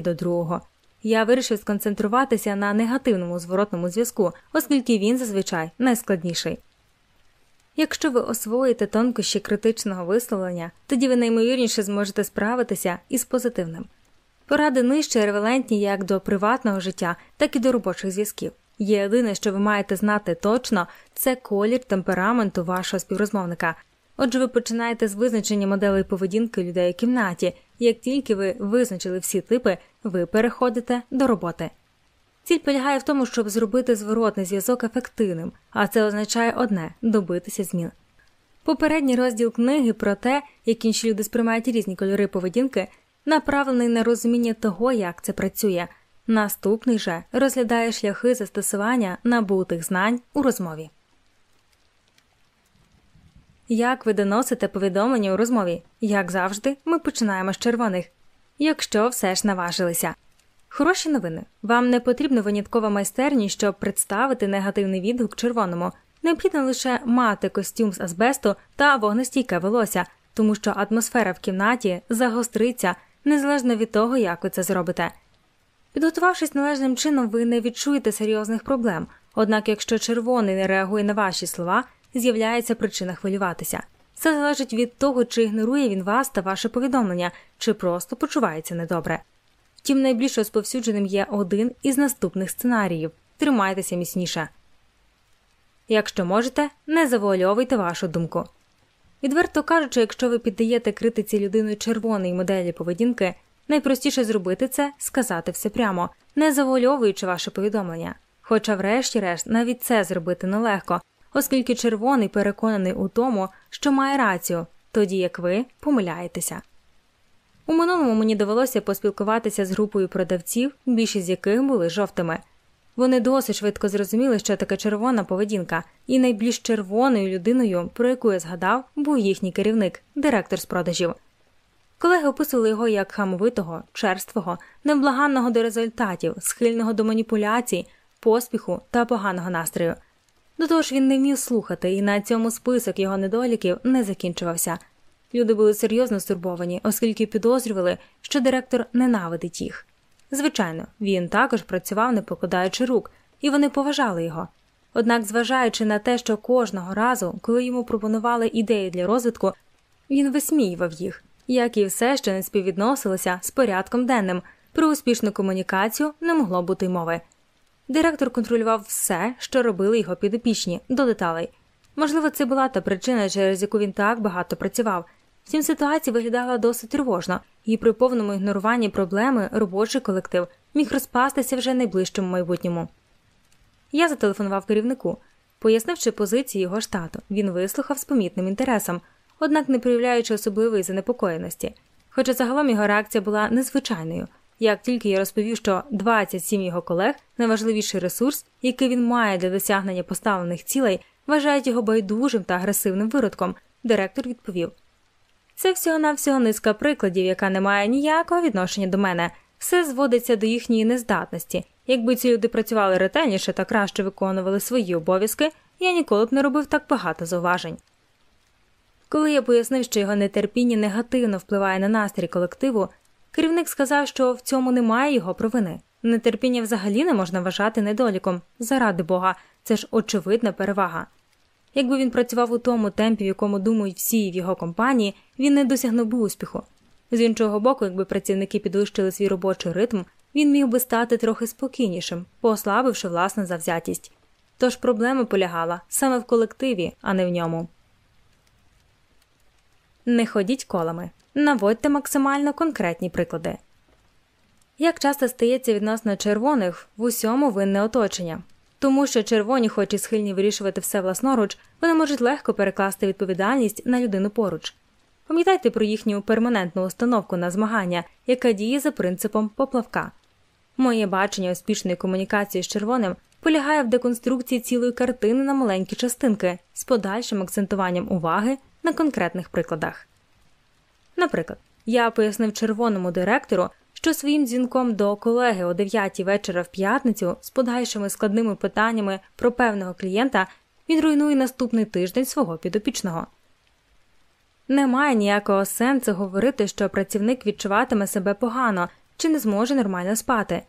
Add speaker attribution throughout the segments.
Speaker 1: до другого. Я вирішив сконцентруватися на негативному зворотному зв'язку, оскільки він зазвичай найскладніший. Якщо ви освоїте тонкощі критичного висловлення, тоді ви наймовірніше зможете справитися із позитивним. Поради нижче ревелентні як до приватного життя, так і до робочих зв'язків. Єдине, що ви маєте знати точно, це колір темпераменту вашого співрозмовника. Отже, ви починаєте з визначення моделей поведінки людей у кімнаті, як тільки ви визначили всі типи, ви переходите до роботи. Ціль полягає в тому, щоб зробити зворотний зв'язок ефективним, а це означає одне добитися змін. Попередній розділ книги про те, як інші люди сприймають різні кольори поведінки, направлений на розуміння того, як це працює. Наступний же розглядає шляхи застосування набутих знань у розмові. Як ви доносите повідомлення у розмові? Як завжди, ми починаємо з червоних, якщо все ж наважилися. Хороші новини. Вам не потрібна виняткова майстерність, щоб представити негативний відгук червоному. Необхідно лише мати костюм з азбесту та вогнестійке волосся, тому що атмосфера в кімнаті загостриться незалежно від того, як ви це зробите. Підготувавшись належним чином, ви не відчуєте серйозних проблем, однак, якщо червоний не реагує на ваші слова, з'являється причина хвилюватися. Це залежить від того, чи ігнорує він вас та ваше повідомлення, чи просто почувається недобре. Втім, найбільш розповсюдженим є один із наступних сценаріїв тримайтеся міцніше. Якщо можете, не завуальовуйте вашу думку. Відверто кажучи, якщо ви піддаєте критиці людиною червоної моделі поведінки, найпростіше зробити це сказати все прямо, не завуальовуючи ваше повідомлення. Хоча, врешті-решт, навіть це зробити нелегко, оскільки червоний переконаний у тому, що має рацію, тоді як ви помиляєтеся. У минулому мені довелося поспілкуватися з групою продавців, більшість з яких були жовтими. Вони досить швидко зрозуміли, що таке червона поведінка, і найбільш червоною людиною, про яку я згадав, був їхній керівник, директор з продажів. Колеги описували його як хамовитого, черствого, невблаганного до результатів, схильного до маніпуляцій, поспіху та поганого настрою. До того ж, він не вмів слухати, і на цьому список його недоліків не закінчувався. Люди були серйозно стурбовані, оскільки підозрювали, що директор ненавидить їх. Звичайно, він також працював, не покладаючи рук, і вони поважали його. Однак, зважаючи на те, що кожного разу, коли йому пропонували ідеї для розвитку, він висміював їх, як і все, що не співвідносилося з порядком денним, про успішну комунікацію не могло бути мови. Директор контролював все, що робили його підопічні, до деталей. Можливо, це була та причина, через яку він так багато працював. Втім, ситуація виглядала досить тривожно, і при повному ігноруванні проблеми робочий колектив міг розпастися вже найближчому майбутньому. Я зателефонував керівнику, пояснивши позиції його штату. Він вислухав з помітним інтересом, однак не проявляючи особливої занепокоєності. Хоча загалом його реакція була незвичайною. Як тільки я розповів, що 27 його колег найважливіший ресурс, який він має для досягнення поставлених цілей, вважають його байдужим та агресивним виродком, директор відповів це всього навсього низка прикладів, яка не має ніякого відношення до мене. Все зводиться до їхньої нездатності. Якби ці люди працювали ретельніше та краще виконували свої обов'язки, я ніколи б не робив так багато зауважень. Коли я пояснив, що його нетерпіння негативно впливає на настрій колективу, керівник сказав, що в цьому немає його провини. Нетерпіння взагалі не можна вважати недоліком. Заради Бога, це ж очевидна перевага. Якби він працював у тому темпі, в якому думають всі в його компанії, він не досягнув би успіху. З іншого боку, якби працівники підвищили свій робочий ритм, він міг би стати трохи спокійнішим, послабивши власну завзятість. Тож проблема полягала саме в колективі, а не в ньому. Не ходіть колами. Наводьте максимально конкретні приклади. Як часто стається відносно червоних в усьому винне оточення. Тому що червоні, хоч і схильні вирішувати все власноруч, вони можуть легко перекласти відповідальність на людину поруч. Пам'ятайте про їхню перманентну установку на змагання, яка діє за принципом поплавка. Моє бачення успішної комунікації з червоним полягає в деконструкції цілої картини на маленькі частинки з подальшим акцентуванням уваги на конкретних прикладах. Наприклад, я пояснив червоному директору, що своїм дзвінком до колеги о 9 вечора в п'ятницю з подальшими складними питаннями про певного клієнта він руйнує наступний тиждень свого підопічного. Немає ніякого сенсу говорити, що працівник відчуватиме себе погано чи не зможе нормально спати.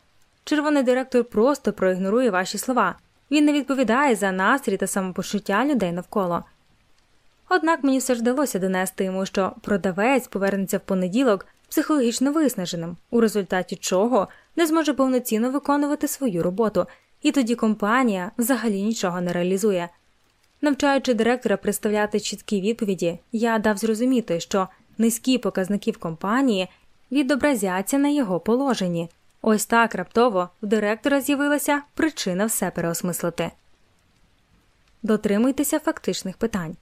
Speaker 1: Червоний директор просто проігнорує ваші слова. Він не відповідає за настрій та самопочуття людей навколо. Однак мені все ж вдалося донести йому, що продавець повернеться в понеділок психологічно виснаженим, у результаті чого не зможе повноцінно виконувати свою роботу, і тоді компанія взагалі нічого не реалізує. Навчаючи директора представляти чіткі відповіді, я дав зрозуміти, що низькі показники в компанії відобразяться на його положенні. Ось так раптово в директора з'явилася причина все переосмислити. Дотримуйтеся фактичних питань.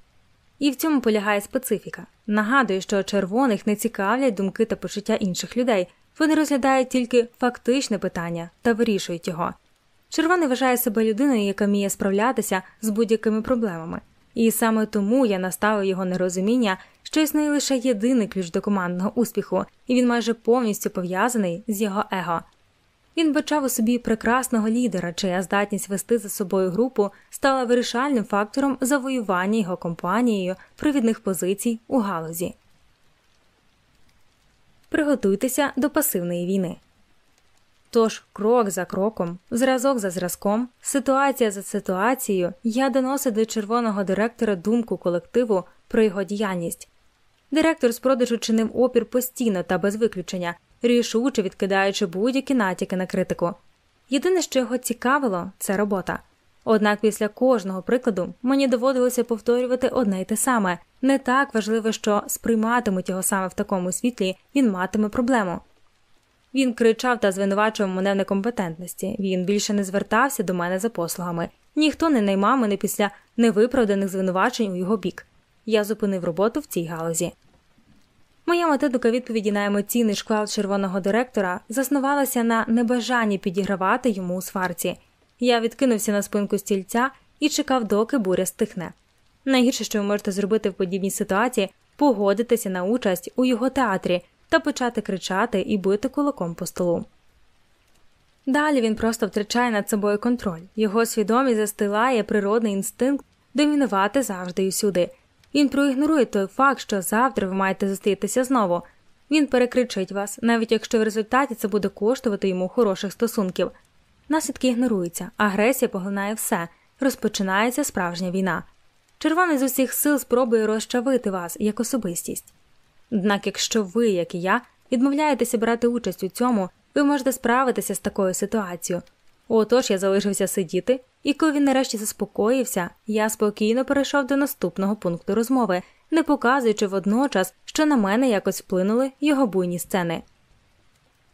Speaker 1: І в цьому полягає специфіка. Нагадую, що червоних не цікавлять думки та почуття інших людей, вони розглядають тільки фактичне питання та вирішують його. Червоний вважає себе людиною, яка вміє справлятися з будь-якими проблемами, і саме тому я наставив його нерозуміння, що існує лише єдиний ключ до командного успіху, і він майже повністю пов'язаний з його его. Він бачав у собі прекрасного лідера, чия здатність вести за собою групу стала вирішальним фактором завоювання його компанією провідних позицій у галузі. Приготуйтеся до пасивної війни. Тож, крок за кроком, зразок за зразком, ситуація за ситуацією, я доносив до червоного директора думку колективу про його діяльність. Директор з продажу чинив опір постійно та без виключення, рішуче відкидаючи будь-які натяки на критику. Єдине, що його цікавило, це робота. Однак після кожного прикладу мені доводилося повторювати одне й те саме не так важливо, що сприйматимуть його саме в такому світлі, він матиме проблему. Він кричав та звинувачував мене в некомпетентності. Він більше не звертався до мене за послугами. Ніхто не наймав мене після невиправданих звинувачень у його бік. Я зупинив роботу в цій галузі. Моя методика відповіді на емоційний шквал червоного директора заснувалася на небажанні підігравати йому у сварці. Я відкинувся на спинку стільця і чекав, доки буря стихне. Найгірше, що ви можете зробити в подібній ситуації, погодитися на участь у його театрі та почати кричати і бити кулаком по столу. Далі він просто втрачає над собою контроль, його свідомість застилає природний інстинкт домінувати завжди і всюди. Він проігнорує той факт, що завтра ви маєте зустрітися знову. Він перекричить вас, навіть якщо в результаті це буде коштувати йому хороших стосунків. Наслідки ігноруються, агресія поглинає все, розпочинається справжня війна. Червоний з усіх сил спробує розчавити вас як особистість. Однак, якщо ви, як і я, відмовляєтеся брати участь у цьому, ви можете справитися з такою ситуацією. Отож я залишився сидіти, і коли він нарешті заспокоївся, я спокійно перейшов до наступного пункту розмови, не показуючи водночас, що на мене якось вплинули його буйні сцени.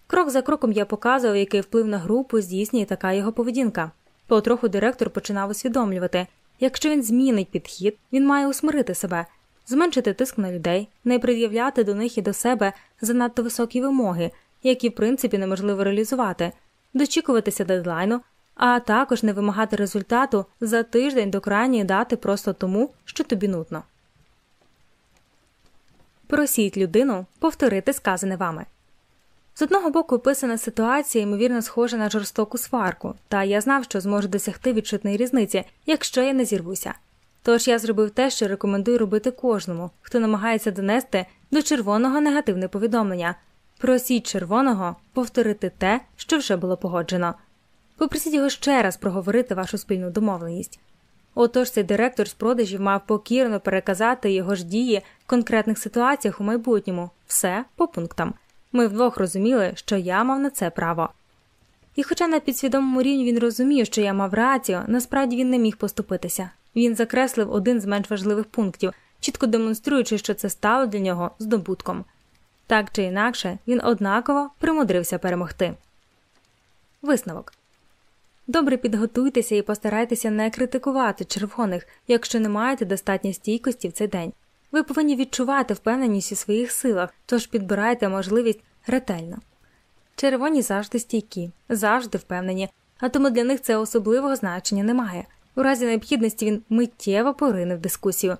Speaker 1: Крок за кроком я показував, який вплив на групу здійснює така його поведінка. Потроху директор починав усвідомлювати якщо він змінить підхід, він має усмирити себе, зменшити тиск на людей, не пред'являти до них і до себе занадто високі вимоги, які в принципі неможливо реалізувати, дочікуватися дедлайну, а також не вимагати результату за тиждень до крайньої дати просто тому, що тобі нудно. Просіть людину повторити сказане вами. З одного боку, описана ситуація, ймовірно, схожа на жорстоку сварку, та я знав, що зможу досягти відчутної різниці, якщо я не зірвуся. Тож я зробив те, що рекомендую робити кожному, хто намагається донести до червоного негативне повідомлення. Просіть червоного повторити те, що вже було погоджено. Попросіть його ще раз проговорити вашу спільну домовленість. Отож цей директор з продажів мав покірно переказати його ж дії в конкретних ситуаціях у майбутньому, все по пунктам. Ми вдвох розуміли, що я мав на це право. І, хоча на підсвідомому рівні він розумів, що я мав рацію, насправді він не міг поступитися. Він закреслив один з менш важливих пунктів, чітко демонструючи, що це стало для нього здобутком. Так чи інакше, він однаково примудрився перемогти. Висновок добре підготуйтеся і постарайтеся не критикувати червоних, якщо не маєте достатньо стійкості в цей день. Ви повинні відчувати впевненість у своїх силах, тож підбирайте можливість ретельно. Червоні завжди стійкі, завжди впевнені, а тому для них це особливого значення немає. У разі необхідності він миттєво порине в дискусію.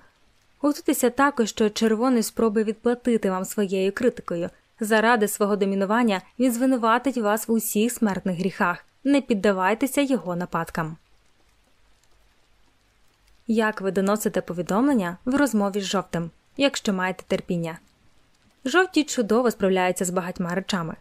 Speaker 1: Готуйтеся також, що червоний спробує відплатити вам своєю критикою. Заради свого домінування він звинуватить вас в усіх смертних гріхах. Не піддавайтеся його нападкам. Як ви доносите повідомлення в розмові з жовтим, якщо маєте терпіння? Жовті чудово справляються з багатьма речами.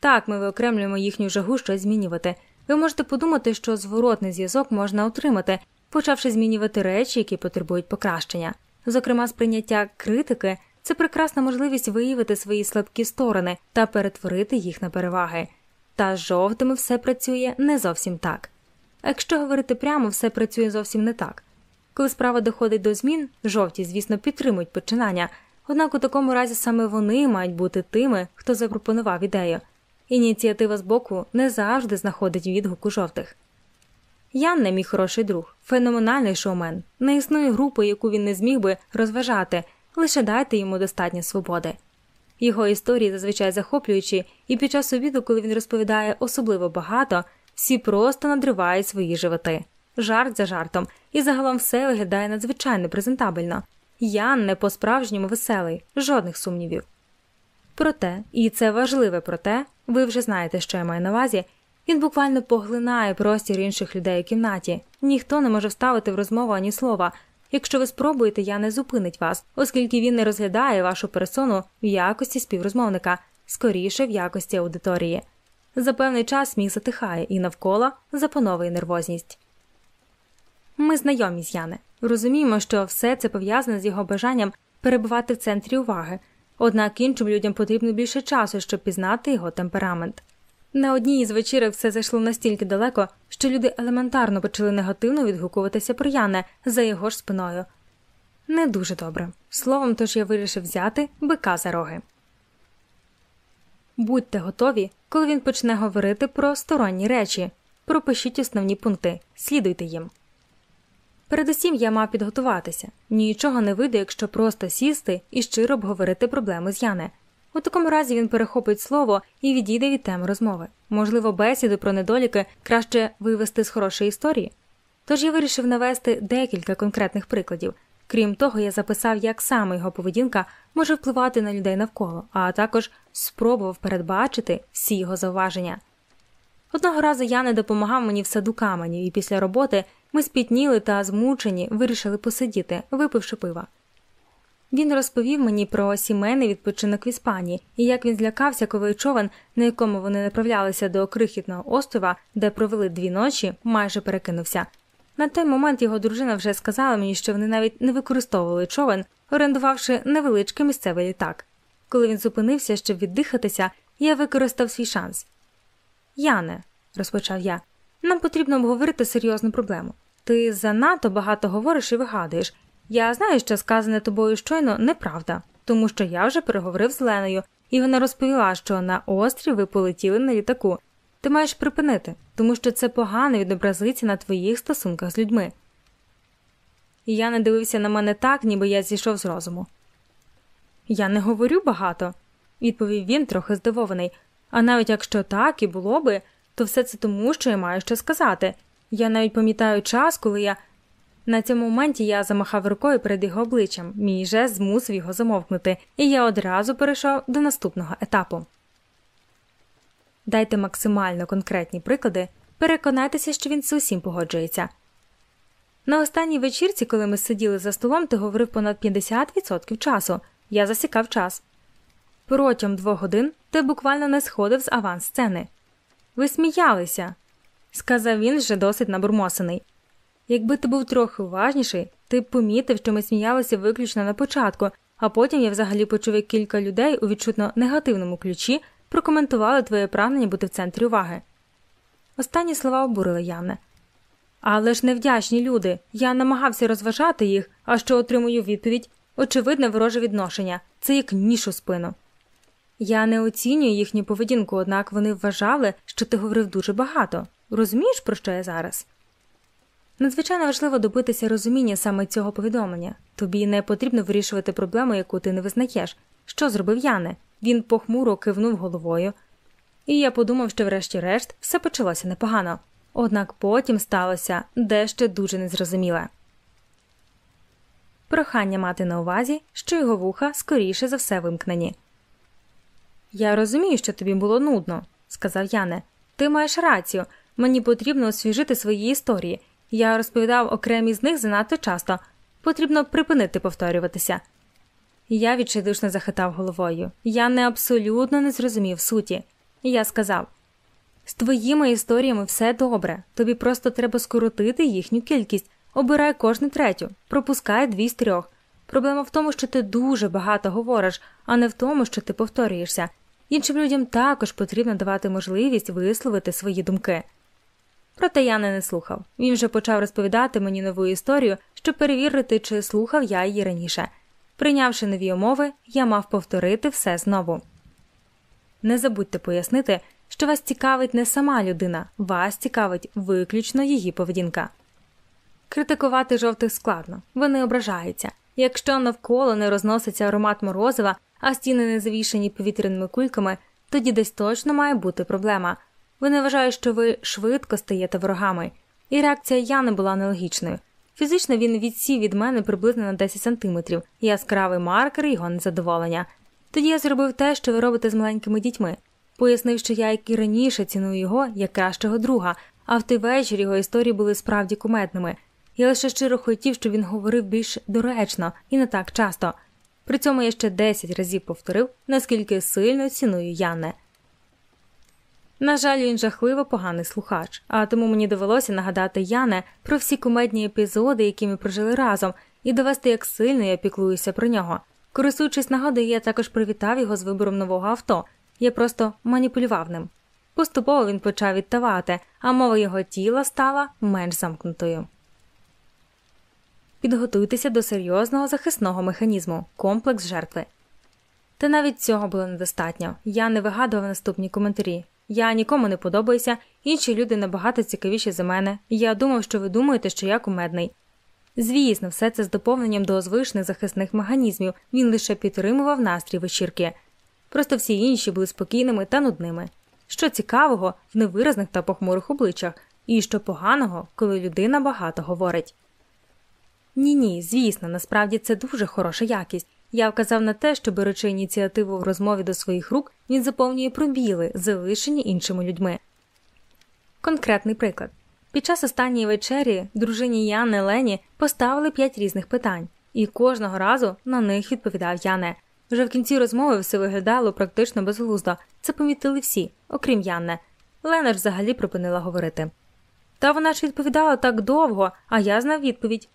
Speaker 1: Так, ми виокремлюємо їхню жагу щось змінювати. Ви можете подумати, що зворотний зв'язок можна отримати, почавши змінювати речі, які потребують покращення. Зокрема, сприйняття критики це прекрасна можливість виявити свої слабкі сторони та перетворити їх на переваги. Та з жовтими все працює не зовсім так. Якщо говорити прямо, все працює зовсім не так. Коли справа доходить до змін, жовті, звісно, підтримують починання, однак у такому разі саме вони мають бути тими, хто запропонував ідею. Ініціатива з боку не завжди знаходить відгук у жовтих. Ян не мій хороший друг, феноменальний шоумен. Не існує групи, яку він не зміг би розважати, лише дайте йому достатньо свободи. Його історії зазвичай захоплюючі, і під час обіду, коли він розповідає особливо багато, всі просто надривають свої животи, жарт за жартом, і загалом все виглядає надзвичайно презентабельно. Ян не по справжньому веселий, жодних сумнівів. Проте, і це важливе проте, ви вже знаєте, що я маю на увазі, він буквально поглинає простір інших людей у кімнаті. Ніхто не може вставити в розмову ані слова. Якщо ви спробуєте, я не зупинить вас, оскільки він не розглядає вашу персону в якості співрозмовника, скоріше в якості аудиторії. За певний час сміх затихає і навколо запановує нервозність. Ми знайомі з Яне. Розуміємо, що все це пов'язане з його бажанням перебувати в центрі уваги, однак іншим людям потрібно більше часу, щоб пізнати його темперамент. На одній із вечірок все зайшло настільки далеко, що люди елементарно почали негативно відгукуватися про Яне за його ж спиною. Не дуже добре. Словом, тож я вирішив взяти бика за роги. Будьте готові, коли він почне говорити про сторонні речі. Пропишіть основні пункти, слідуйте їм. Передусім я мав підготуватися нічого не вийде, якщо просто сісти і щиро обговорити проблеми з Яне. У такому разі він перехопить слово і відійде від теми розмови. Можливо, бесіду про недоліки краще вивести з хорошої історії. Тож я вирішив навести декілька конкретних прикладів. Крім того, я записав, як саме його поведінка може впливати на людей навколо, а також спробував передбачити всі його зауваження. Одного разу я не допомагав мені в саду камені, і після роботи ми спітніли та змучені вирішили посидіти, випивши пива. Він розповів мені про сімейний відпочинок в Іспанії і як він злякався, коли човен, на якому вони направлялися до крихітного острова, де провели дві ночі, майже перекинувся. На той момент його дружина вже сказала мені, що вони навіть не використовували човен, орендувавши невеличкий місцевий літак. Коли він зупинився, щоб віддихатися, я використав свій шанс. Яне, розпочав я, нам потрібно обговорити серйозну проблему. Ти занадто багато говориш і вигадуєш. Я знаю, що сказане тобою щойно неправда, тому що я вже переговорив з Леною, і вона розповіла, що на острів ви полетіли на літаку. Ти маєш припинити, тому що це погано відобразиться на твоїх стосунках з людьми. Я не дивився на мене так, ніби я зійшов з розуму. Я не говорю багато, відповів він, трохи здивований. А навіть якщо так і було би, то все це тому, що я маю що сказати. Я навіть пам'ятаю час, коли я. На цьому моменті я замахав рукою перед його обличчям, мій жест змусив його замовкнути, і я одразу перейшов до наступного етапу. Дайте максимально конкретні приклади, переконайтеся, що він з усім погоджується. На останній вечірці, коли ми сиділи за столом, ти говорив понад 50% часу. Я засікав час. Протягом двох годин ти буквально не сходив з аванс сцени. Ви сміялися, сказав він вже досить набурмосений. Якби ти був трохи уважніший, ти б помітив, що ми сміялися виключно на початку, а потім я взагалі почув, як кілька людей у відчутно негативному ключі прокоментували твоє прагнення бути в центрі уваги. Останні слова обурили Яне. Але ж невдячні люди. Я намагався розважати їх, а що отримую відповідь очевидне вороже відношення це як ніж у спину. Я не оцінюю їхню поведінку, однак вони вважали, що ти говорив дуже багато. Розумієш, про що я зараз? Надзвичайно важливо добитися розуміння саме цього повідомлення. Тобі не потрібно вирішувати проблему, яку ти не визнаєш. Що зробив Яне? Він похмуро кивнув головою, і я подумав, що, врешті-решт, все почалося непогано. Однак потім сталося дещо дуже незрозуміле. Прохання мати на увазі, що його вуха скоріше за все вимкнені. Я розумію, що тобі було нудно, сказав Яне. Ти маєш рацію. Мені потрібно освіжити свої історії. Я розповідав окремі з них занадто часто. Потрібно припинити повторюватися. Я відчайдушно захитав головою. Я не абсолютно не зрозумів суті. Я сказав з твоїми історіями все добре, тобі просто треба скоротити їхню кількість, обирай кожну третю, пропускай дві з трьох. Проблема в тому, що ти дуже багато говориш, а не в тому, що ти повторюєшся. Іншим людям також потрібно давати можливість висловити свої думки. Проте я не слухав. Він вже почав розповідати мені нову історію, щоб перевірити, чи слухав я її раніше. Прийнявши нові умови, я мав повторити все знову. Не забудьте пояснити, що вас цікавить не сама людина, вас цікавить виключно її поведінка. Критикувати жовтих складно, вони ображаються. Якщо навколо не розноситься аромат морозива, а стіни не завішані повітряними кульками, тоді десь точно має бути проблема. Вони вважають, що ви швидко стаєте ворогами, і реакція Яни була нелогічною. Фізично він відсів від мене приблизно на 10 сантиметрів, яскравий маркер його незадоволення. Тоді я зробив те, що ви робите з маленькими дітьми. Пояснив, що я, як і раніше, ціную його як кращого друга, а в той вечір його історії були справді кумедними. Я лише щиро хотів, щоб він говорив більш доречно і не так часто. При цьому я ще 10 разів повторив, наскільки сильно ціную Яне. На жаль, він жахливо поганий слухач, а тому мені довелося нагадати Яне про всі кумедні епізоди, які ми прожили разом, і довести, як сильно я піклуюся про нього. Користуючись нагодою, я також привітав його з вибором нового авто. Я просто маніпулював ним. Поступово він почав відтавати, а мова його тіла стала менш замкнутою. Підготуйтеся до серйозного захисного механізму комплекс жертви. Та навіть цього було недостатньо. Я не вигадував наступні коментарі. Я нікому не подобаюся, інші люди набагато цікавіші за мене. Я думав, що ви думаєте, що я кумедний. Звісно, все це з доповненням до звичних захисних механізмів він лише підтримував настрій вечірки. Просто всі інші були спокійними та нудними. Що цікавого в невиразних та похмурих обличчях, і що поганого, коли людина багато говорить. Ні, ні, звісно, насправді це дуже хороша якість. Я вказав на те, що беручи ініціативу в розмові до своїх рук, він заповнює пробіли, залишені іншими людьми. Конкретний приклад під час останньої вечері дружині Яни Лені поставили п'ять різних питань, і кожного разу на них відповідав Яне. Вже в кінці розмови все виглядало практично безглуздо. Це помітили всі, окрім Янне. Лена ж взагалі припинила говорити. Та вона ж відповідала так довго, а я знав відповідь.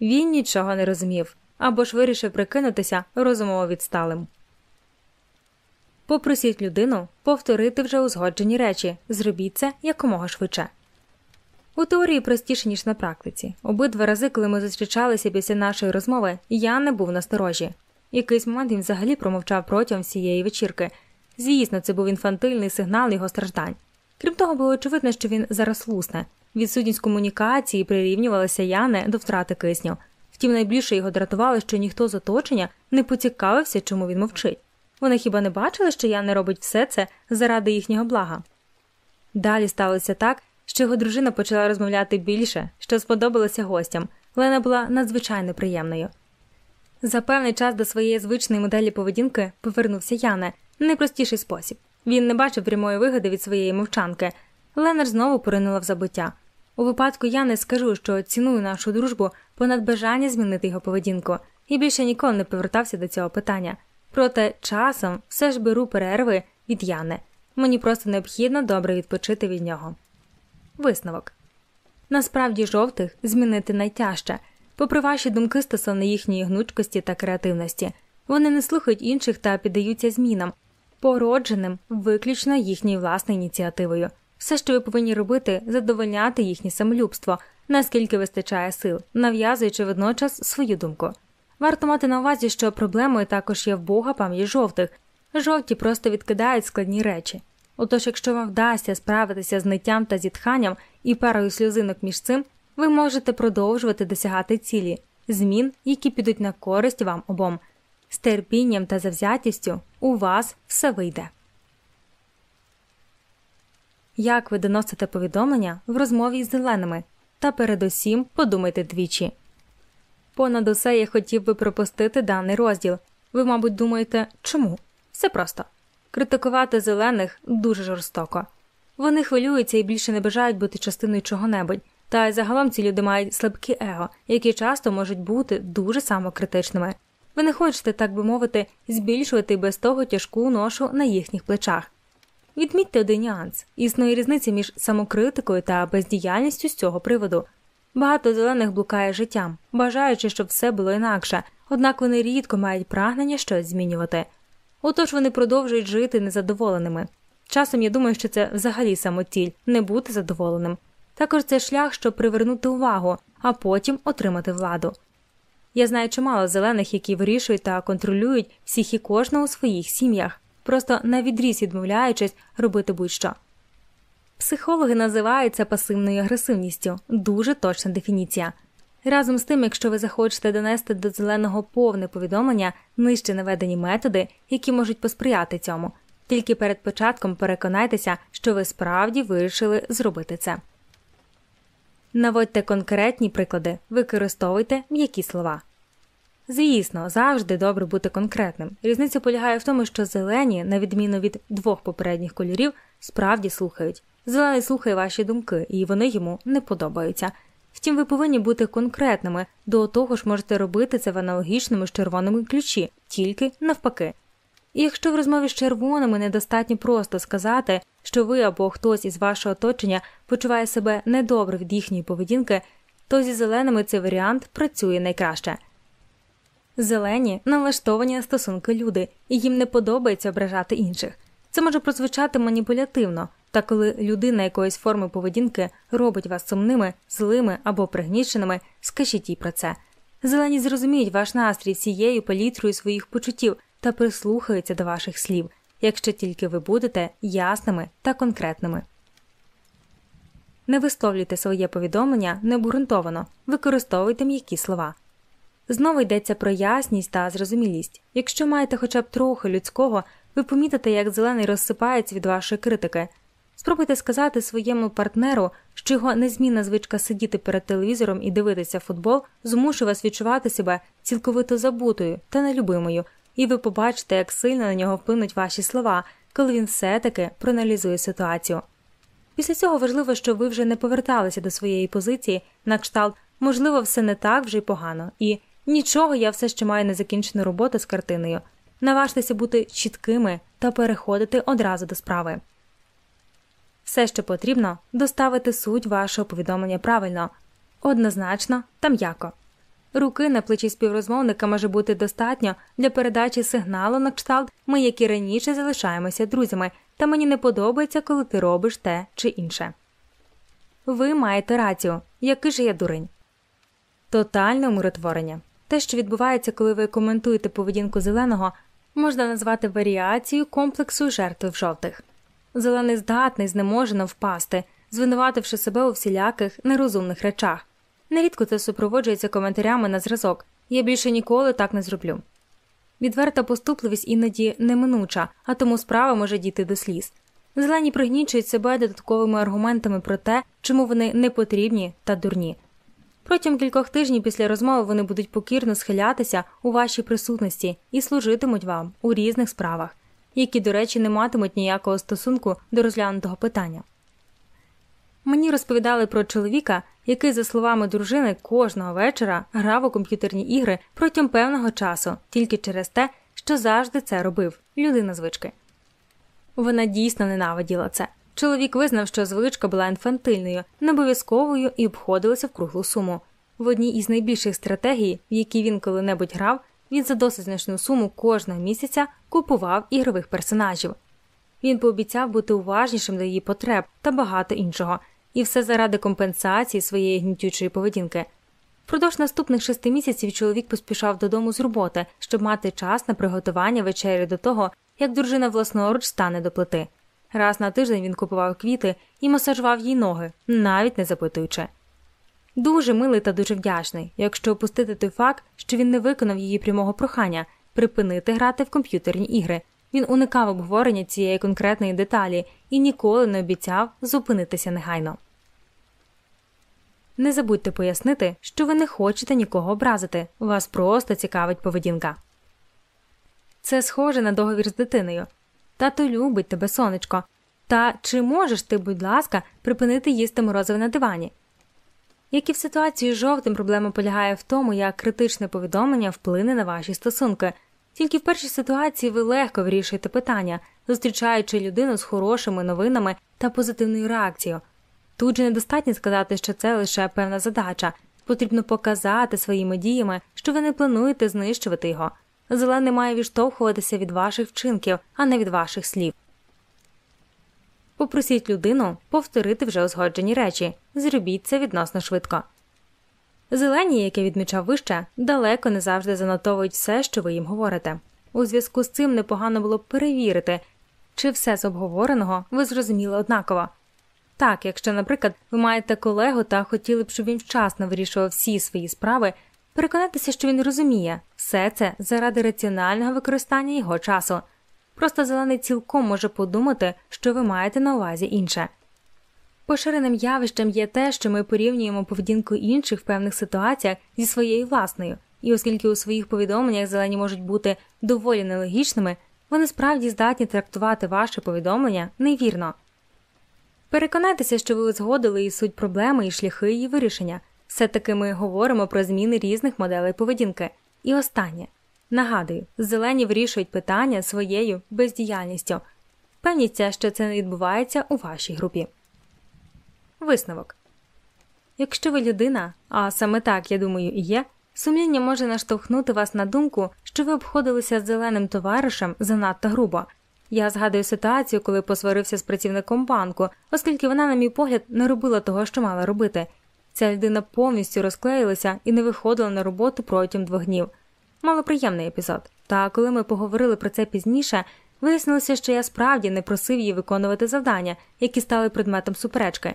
Speaker 1: Він нічого не розумів або ж вирішив прикинутися розумово відсталим. Попросіть людину повторити вже узгоджені речі, зробіть це якомога швидше. У теорії простіше, ніж на практиці. Обидва рази, коли ми зустрічалися після нашої розмови, я не був насторожі. Якийсь момент він взагалі промовчав протягом всієї вечірки. Звісно, це був інфантильний сигнал його страждань. Крім того, було очевидно, що він зараз лусне. Відсутність комунікації прирівнювалася Яне до втрати кисню. Втім, найбільше його дратувало, що ніхто з оточення не поцікавився, чому він мовчить. Вони хіба не бачили, що Ян не робить все це заради їхнього блага? Далі сталося так, що його дружина почала розмовляти більше, що сподобалося гостям. Лена була надзвичайно приємною. За певний час до своєї звичної моделі поведінки повернувся Яне найпростіший спосіб. Він не бачив прямої вигоди від своєї мовчанки. Ленар знову поринула в забуття. У випадку я не скажу, що ціную нашу дружбу понад бажання змінити його поведінку, і більше ніколи не повертався до цього питання. Проте часом все ж беру перерви від Яни. Мені просто необхідно добре відпочити від нього. Висновок насправді жовтих змінити найтяжче, попри ваші думки стосовно їхньої гнучкості та креативності, вони не слухають інших та піддаються змінам, породженим виключно їхньою власною ініціативою. Все, що ви повинні робити, задовольняти їхнє самолюбство, наскільки вистачає сил, нав'язуючи водночас свою думку. Варто мати на увазі, що проблемою також є в Бога пам'ять жовтих, жовті просто відкидають складні речі. Отож, якщо вам вдасться справитися з ниттям та зітханням і парою сльозинок між цим, ви можете продовжувати досягати цілі, змін, які підуть на користь вам обом. З терпінням та завзятістю у вас все вийде. Як ви доносите повідомлення в розмові з зеленими, та передусім подумайте двічі. Понад усе я хотів би пропустити даний розділ. Ви, мабуть, думаєте, чому? Все просто критикувати зелених дуже жорстоко. Вони хвилюються і більше не бажають бути частиною чого-небудь, та й загалом ці люди мають слабкі его, які часто можуть бути дуже самокритичними. Ви не хочете, так би мовити, збільшувати без того тяжку ношу на їхніх плечах. Відмітьте один нюанс. Існує різниця між самокритикою та бездіяльністю з цього приводу. Багато зелених блукає життям, бажаючи, щоб все було інакше, однак вони рідко мають прагнення щось змінювати. Отож вони продовжують жити незадоволеними. Часом я думаю, що це взагалі самоціль не бути задоволеним. Також це шлях, щоб привернути увагу, а потім отримати владу. Я знаю чимало зелених, які вирішують та контролюють всіх і кожного у своїх сім'ях, просто на відріз відмовляючись робити будь-що. Психологи називають це пасивною агресивністю дуже точна дефініція. Разом з тим, якщо ви захочете донести до зеленого повне повідомлення, нижче наведені методи, які можуть посприяти цьому, тільки перед початком переконайтеся, що ви справді вирішили зробити це. Наводьте конкретні приклади, використовуйте м'які слова. Звісно, завжди добре бути конкретним. Різниця полягає в тому, що зелені, на відміну від двох попередніх кольорів, справді слухають. Зелений слухає ваші думки, і вони йому не подобаються. Втім, ви повинні бути конкретними, до того ж можете робити це в аналогічному з червоними ключі, тільки навпаки. І якщо в розмові з червоними недостатньо просто сказати, що ви або хтось із вашого оточення почуває себе недобре від їхньої поведінки, то зі зеленими цей варіант працює найкраще. Зелені налаштовані на стосунки люди, і їм не подобається ображати інших. Це може прозвучати маніпулятивно, та коли людина якоїсь форми поведінки робить вас сумними, злими або пригніченими, скажіть їй про це. Зелені зрозуміють ваш настрій всією палітрою своїх почуттів та прислухаються до ваших слів, якщо тільки ви будете ясними та конкретними. Не висловлюйте своє повідомлення необґрунтовано, використовуйте м'які слова. Знову йдеться про ясність та зрозумілість. Якщо маєте хоча б трохи людського, ви помітите, як зелений розсипається від вашої критики. Спробуйте сказати своєму партнеру, що його незмінна звичка сидіти перед телевізором і дивитися футбол змушує вас відчувати себе цілковито забутою та нелюбимою, і ви побачите, як сильно на нього вплинуть ваші слова, коли він все-таки проаналізує ситуацію. Після цього важливо, щоб ви вже не поверталися до своєї позиції, на кшталт, можливо, все не так вже й погано, і нічого, я все ще маю незакінчену роботу з картиною. Наважтеся бути чіткими та переходити одразу до справи. Все, що потрібно, доставити суть вашого повідомлення правильно, однозначно та м'яко. Руки на плечі співрозмовника може бути достатньо для передачі сигналу на кшталт ми, як і раніше, залишаємося друзями, та мені не подобається, коли ти робиш те чи інше. Ви маєте рацію, який же я дурень. Тотальне умиротворення. Те, що відбувається, коли ви коментуєте поведінку зеленого, можна назвати варіацією комплексу жертви в жовтих. Зелений здатний знеможено впасти, звинувативши себе у всіляких нерозумних речах. Нерідко це супроводжується коментарями на зразок я більше ніколи так не зроблю. Відверта поступливість іноді неминуча, а тому справа може дійти до сліз. Зелені пригнічують себе додатковими аргументами про те, чому вони не потрібні та дурні. Протягом кількох тижнів після розмови вони будуть покірно схилятися у вашій присутності і служитимуть вам у різних справах, які, до речі, не матимуть ніякого стосунку до розглянутого питання. Мені розповідали про чоловіка, який, за словами дружини, кожного вечора грав у комп'ютерні ігри протягом певного часу, тільки через те, що завжди це робив людина звички. Вона дійсно ненавиділа це. Чоловік визнав, що звичка була інфантильною, необов'язковою і обходилася в круглу суму. В одній із найбільших стратегій, в які він коли-небудь грав, він за досить значну суму кожного місяця купував ігрових персонажів. Він пообіцяв бути уважнішим до її потреб та багато іншого, і все заради компенсації своєї гнітючої поведінки. Впродовж наступних шести місяців чоловік поспішав додому з роботи, щоб мати час на приготування вечері до того, як дружина власноруч стане до плити. Раз на тиждень він купував квіти і масажував їй ноги, навіть не запитуючи. Дуже милий та дуже вдячний, якщо опустити той факт, що він не виконав її прямого прохання припинити грати в комп'ютерні ігри. Він уникав обговорення цієї конкретної деталі і ніколи не обіцяв зупинитися негайно. Не забудьте пояснити, що ви не хочете нікого образити, вас просто цікавить поведінка. Це схоже на договір з дитиною. Тато любить тебе, сонечко. Та чи можеш ти, будь ласка, припинити їсти морозиво на дивані? Як і в ситуації з жовтим, проблема полягає в тому, як критичне повідомлення вплине на ваші стосунки. Тільки в першій ситуації ви легко вирішуєте питання, зустрічаючи людину з хорошими новинами та позитивною реакцією. Тут же недостатньо сказати, що це лише певна задача. Потрібно показати своїми діями, що ви не плануєте знищувати його. Зелений має відштовхуватися від ваших вчинків, а не від ваших слів. Попросіть людину повторити вже узгоджені речі, зробіть це відносно швидко. Зелені, як я відмічав вище, далеко не завжди занотовують все, що ви їм говорите. У зв'язку з цим непогано було б перевірити, чи все з обговореного ви зрозуміли однаково. Так, якщо, наприклад, ви маєте колегу та хотіли б, щоб він вчасно вирішував всі свої справи, переконайтеся, що він розуміє все це заради раціонального використання його часу. Просто зелений цілком може подумати, що ви маєте на увазі інше. Поширеним явищем є те, що ми порівнюємо поведінку інших в певних ситуаціях зі своєю власною, і оскільки у своїх повідомленнях зелені можуть бути доволі нелогічними, вони справді здатні трактувати ваше повідомлення невірно. Переконайтеся, що ви узгодили і суть проблеми і шляхи її вирішення. Все таки ми говоримо про зміни різних моделей поведінки. І останнє нагадую, зелені вирішують питання своєю бездіяльністю. Певніться, що це не відбувається у вашій групі. Висновок Якщо ви людина, а саме так, я думаю, і є, сумління може наштовхнути вас на думку, що ви обходилися з зеленим товаришем занадто грубо. Я згадую ситуацію, коли посварився з працівником банку, оскільки вона, на мій погляд, не робила того, що мала робити. Ця людина повністю розклеїлася і не виходила на роботу протягом двох днів. Малоприємний епізод. Та коли ми поговорили про це пізніше, вияснилося, що я справді не просив її виконувати завдання, які стали предметом суперечки.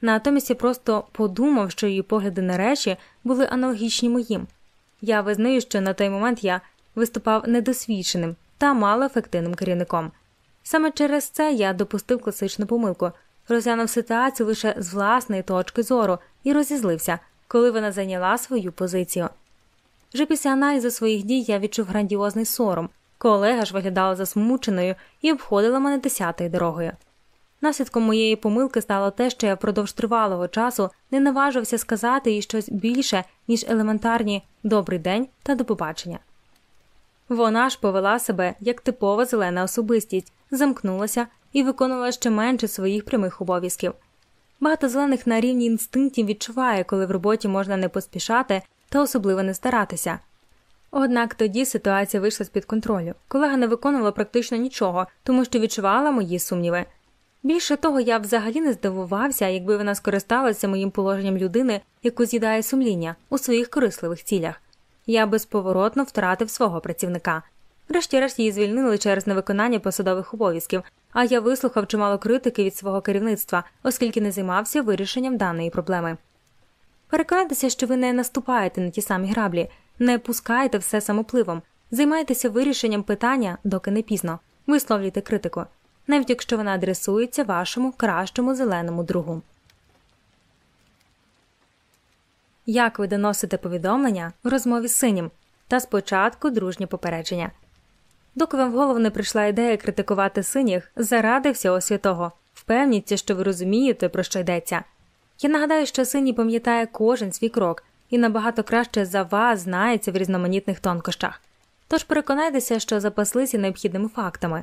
Speaker 1: Натомість я просто подумав, що її погляди на речі були аналогічні моїм. Я визнаю, що на той момент я виступав недосвідченим та малоефективним керівником. Саме через це я допустив класичну помилку, розглянув ситуацію лише з власної точки зору і розізлився, коли вона зайняла свою позицію. Вже після аналізу своїх дій я відчув грандіозний сором. Колега ж виглядала засмученою і обходила мене десятою дорогою. Наслідком моєї помилки стало те, що я впродовж тривалого часу не наважився сказати їй щось більше, ніж елементарні добрий день та до побачення. Вона ж повела себе як типова зелена особистість, замкнулася і виконувала ще менше своїх прямих обов'язків. Багато зелених на рівні інстинктів відчуває, коли в роботі можна не поспішати та особливо не старатися. Однак тоді ситуація вийшла з під контролю. Колега не виконувала практично нічого, тому що відчувала мої сумніви. Більше того, я взагалі не здивувався, якби вона скористалася моїм положенням людини, яку з'їдає сумління у своїх корисливих цілях. Я безповоротно втратив свого працівника. Врешті-решт її звільнили через невиконання посадових обов'язків, а я вислухав чимало критики від свого керівництва, оскільки не займався вирішенням даної проблеми. Переконайтеся, що ви не наступаєте на ті самі граблі, не пускаєте все самопливом, займайтеся вирішенням питання, доки не пізно, висловлюйте критику навіть якщо вона адресується вашому кращому зеленому другу. Як ви доносите повідомлення в розмові з синім та спочатку дружнє попередження. Доки вам в голову не прийшла ідея критикувати синіх заради всього святого, впевніться, що ви розумієте, про що йдеться. Я нагадаю, що синій пам'ятає кожен свій крок і набагато краще за вас знається в різноманітних тонкощах. Тож переконайтеся, що запаслися необхідними фактами,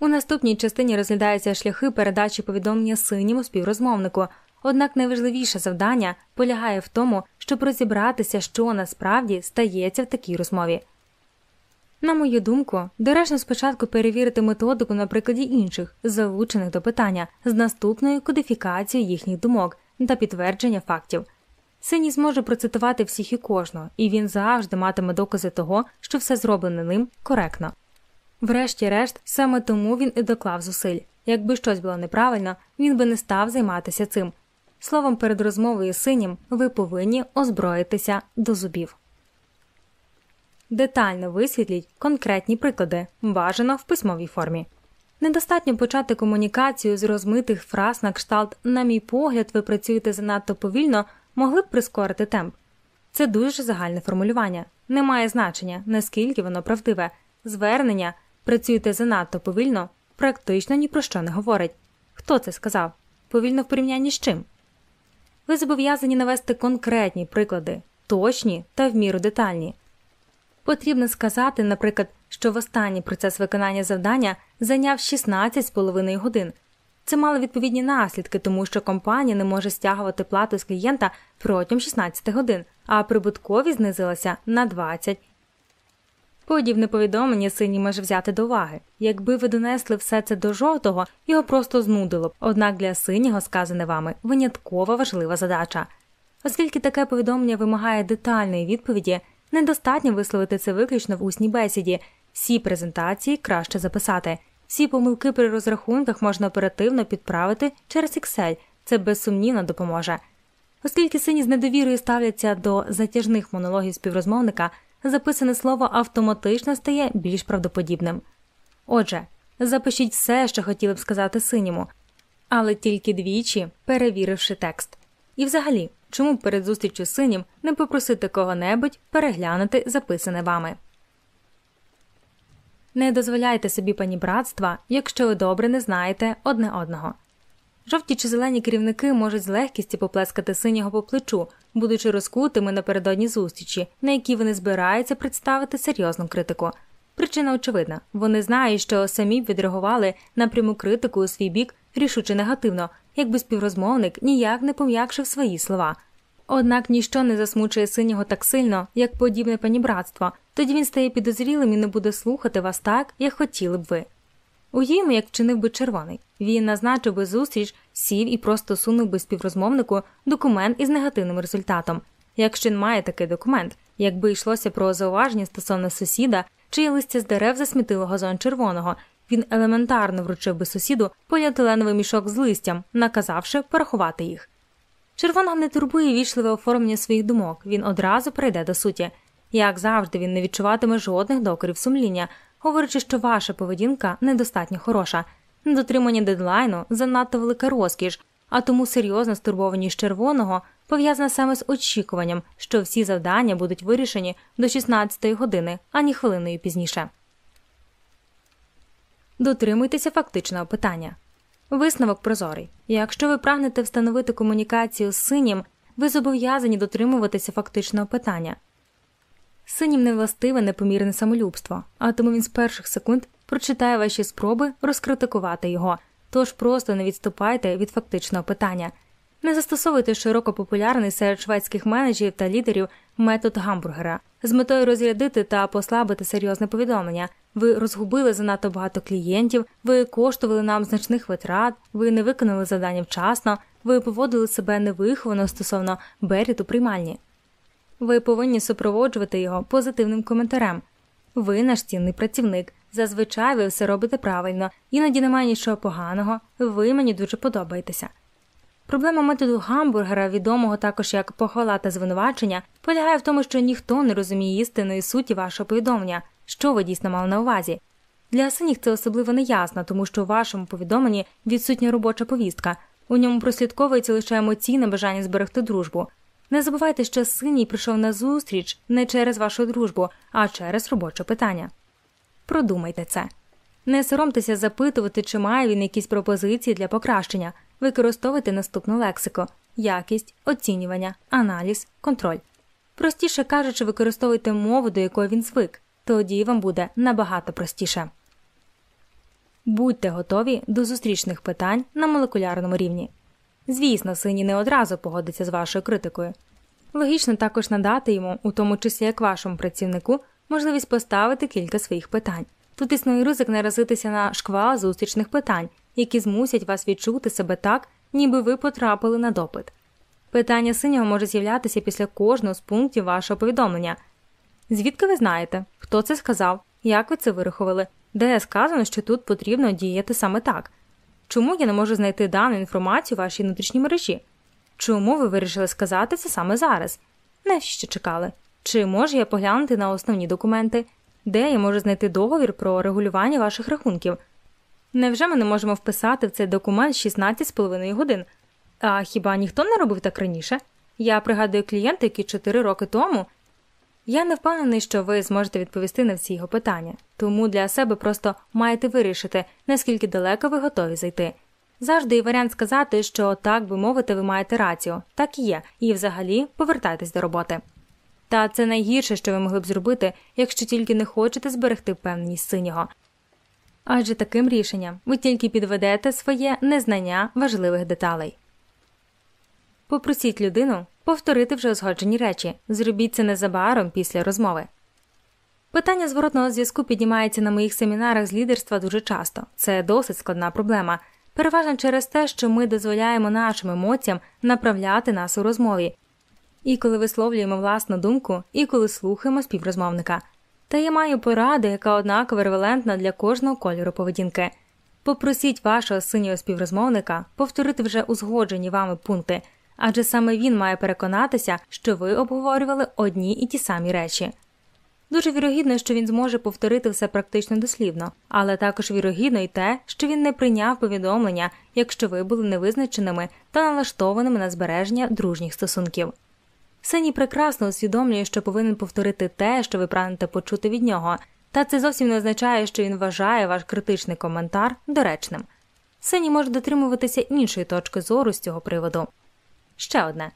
Speaker 1: у наступній частині розглядаються шляхи передачі повідомлення синьому співрозмовнику, однак найважливіше завдання полягає в тому, щоб розібратися, що насправді стається в такій розмові. На мою думку, доречно спочатку перевірити методику на прикладі інших, залучених до питання, з наступною кодифікацією їхніх думок та підтвердження фактів. Синій зможе процитувати всіх і кожного, і він завжди матиме докази того, що все зроблене ним коректно. Врешті-решт, саме тому він і доклав зусиль. Якби щось було неправильно, він би не став займатися цим. Словом, перед розмовою з синім ви повинні озброїтися до зубів. Детально висвітліть конкретні приклади, бажано в письмовій формі. Недостатньо почати комунікацію з розмитих фраз на кшталт, на мій погляд, ви працюєте занадто повільно, могли б прискорити темп. Це дуже загальне формулювання, не має значення, наскільки воно правдиве, звернення працюєте занадто повільно, практично ні про що не говорить. Хто це сказав? Повільно в порівнянні з чим? Ви зобов'язані навести конкретні приклади, точні та в міру детальні. Потрібно сказати, наприклад, що в останній процес виконання завдання зайняв 16,5 годин. Це мало відповідні наслідки, тому що компанія не може стягувати плату з клієнта протягом 16 годин, а прибутковість знизилася на 20. Подібне повідомлення синій може взяти до уваги. Якби ви донесли все це до жовтого, його просто знудило б. Однак для синього сказане вами винятково важлива задача. Оскільки таке повідомлення вимагає детальної відповіді, недостатньо висловити це виключно в усній бесіді. Всі презентації краще записати. Всі помилки при розрахунках можна оперативно підправити через Excel, це безсумнівно допоможе. Оскільки сині з недовірою ставляться до затяжних монологів співрозмовника, записане слово автоматично стає більш правдоподібним. Отже, запишіть все, що хотіли б сказати синьому, але тільки двічі перевіривши текст. І взагалі, чому перед зустрічю з синім не попросити кого-небудь переглянути записане вами. Не дозволяйте собі панібратства, якщо ви добре не знаєте одне одного. Жовті чи зелені керівники можуть з легкістю поплескати синього по плечу, будучи розкутими напередодні зустрічі, на якій вони збираються представити серйозну критику. Причина очевидна вони знають, що самі відреагували на пряму критику у свій бік рішуче негативно, якби співрозмовник ніяк не пом'якшив свої слова. Однак ніщо не засмучує синього так сильно, як подібне панібратство, тоді він стає підозрілим і не буде слухати вас так, як хотіли б ви. Уїмо, як вчинив би червоний. Він назначив би зустріч, сів і просто сунув би співрозмовнику документ із негативним результатом. Якщо він має такий документ, якби йшлося про зауваження стосовно сусіда, чиє листя з дерев засмітило газон червоного, він елементарно вручив би сусіду поліетиленовий мішок з листям, наказавши порахувати їх. Червоного не турбує вічливе оформлення своїх думок, він одразу прийде до суті. Як завжди, він не відчуватиме жодних докорів сумління, говорячи, що ваша поведінка недостатньо хороша, недотримання дедлайну занадто велика розкіш, а тому серйозна стурбованість червоного пов'язана саме з очікуванням, що всі завдання будуть вирішені до 16-ї години, ані хвилиною пізніше. Дотримуйтеся фактичного питання. Висновок прозорий. Якщо ви прагнете встановити комунікацію з синім, ви зобов'язані дотримуватися фактичного питання. Синім не властиве непомірне самолюбство, а тому він з перших секунд прочитає ваші спроби розкритикувати його, тож просто не відступайте від фактичного питання. Не застосовуйте широко популярний серед шведських менеджерів та лідерів метод гамбургера з метою розрядити та послабити серйозне повідомлення. Ви розгубили занадто багато клієнтів, ви коштували нам значних витрат, ви не виконали завдання вчасно, ви поводили себе невиховано стосовно Беріт у приймальні. Ви повинні супроводжувати його позитивним коментарем. Ви наш цінний працівник. Зазвичай ви все робите правильно, іноді немає нічого поганого, ви мені дуже подобаєтеся. Проблема методу гамбургера, відомого також як похвала та звинувачення, полягає в тому, що ніхто не розуміє істинної суті вашого повідомлення, що ви дійсно мали на увазі. Для синіх це особливо неясно, тому що у вашому повідомленні відсутня робоча повістка, у ньому прослідковується лише емоційне бажання зберегти дружбу. Не забувайте, що синій прийшов на зустріч не через вашу дружбу, а через робоче питання. Продумайте це. Не соромтеся запитувати, чи має він якісь пропозиції для покращення. Використовуйте наступну лексику якість, оцінювання, аналіз, контроль. Простіше кажучи, використовуйте мову, до якої він звик, тоді вам буде набагато простіше. Будьте готові до зустрічних питань на молекулярному рівні. Звісно, синій не одразу погодиться з вашою критикою. Логічно також надати йому, у тому числі як вашому працівнику, можливість поставити кілька своїх питань. Тут існує ризик наразитися на шквал зустрічних питань, які змусять вас відчути себе так, ніби ви потрапили на допит. Питання синього може з'являтися після кожного з пунктів вашого повідомлення. Звідки ви знаєте, хто це сказав, як ви це вирахували, де сказано, що тут потрібно діяти саме так? Чому я не можу знайти дану інформацію в вашій внутрішній мережі? Чому ви вирішили сказати це саме зараз? Навіщо чекали? Чи можу я поглянути на основні документи, де я можу знайти договір про регулювання ваших рахунків? Невже ми не можемо вписати в цей документ 16,5 годин? А хіба ніхто не робив так раніше? Я пригадую клієнта, який 4 роки тому. Я не впевнений, що ви зможете відповісти на всі його питання, тому для себе просто маєте вирішити, наскільки далеко ви готові зайти. Завжди є варіант сказати, що так би мовити, ви маєте рацію, так і є, і взагалі повертайтесь до роботи. Та це найгірше, що ви могли б зробити, якщо тільки не хочете зберегти впевненість синього. Адже таким рішенням ви тільки підведете своє незнання важливих деталей. Попросіть людину повторити вже узгоджені речі, зробіть це незабаром після розмови. Питання зворотного зв'язку піднімається на моїх семінарах з лідерства дуже часто. Це досить складна проблема, переважно через те, що ми дозволяємо нашим емоціям направляти нас у розмові, і коли висловлюємо власну думку, і коли слухаємо співрозмовника. Та я маю пораду, яка однаково ревелентна для кожного кольору поведінки. Попросіть вашого синього співрозмовника повторити вже узгоджені вами пункти, адже саме він має переконатися, що ви обговорювали одні і ті самі речі. Дуже вірогідно, що він зможе повторити все практично дослівно, але також вірогідно й те, що він не прийняв повідомлення, якщо ви були невизначеними та налаштованими на збереження дружніх стосунків. Синій прекрасно усвідомлює, що повинен повторити те, що ви прагнете почути від нього, та це зовсім не означає, що він вважає ваш критичний коментар доречним. Синій може дотримуватися іншої точки зору з цього приводу. Ще одне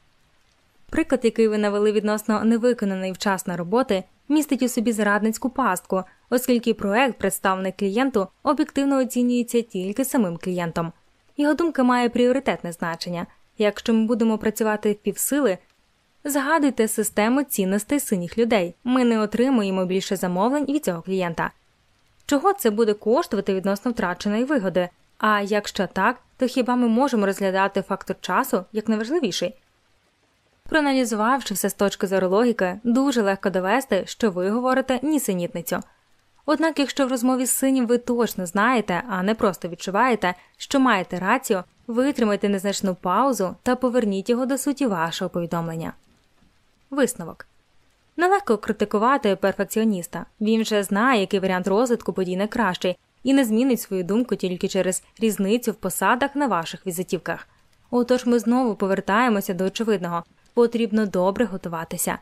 Speaker 1: приклад, який ви навели відносно невиконаної вчасно роботи, містить у собі зрадницьку пастку, оскільки проект, представлений клієнту, об'єктивно оцінюється тільки самим клієнтом. Його думка має пріоритетне значення. Якщо ми будемо працювати півсили, згадуйте систему цінностей синіх людей. Ми не отримуємо більше замовлень від цього клієнта. Чого це буде коштувати відносно втраченої вигоди? А якщо так, то хіба ми можемо розглядати фактор часу як найважливіший? Проаналізувавши все з точки зору логіки, дуже легко довести, що ви говорите нісенітницю. Однак, якщо в розмові з синім ви точно знаєте, а не просто відчуваєте, що маєте рацію, витримайте незначну паузу та поверніть його до суті вашого повідомлення. Висновок нелегко критикувати перфекціоніста. Він вже знає, який варіант розвитку подій найкращий, і не змінить свою думку тільки через різницю в посадах на ваших візитівках. Отож ми знову повертаємося до очевидного потрібно добре готуватися.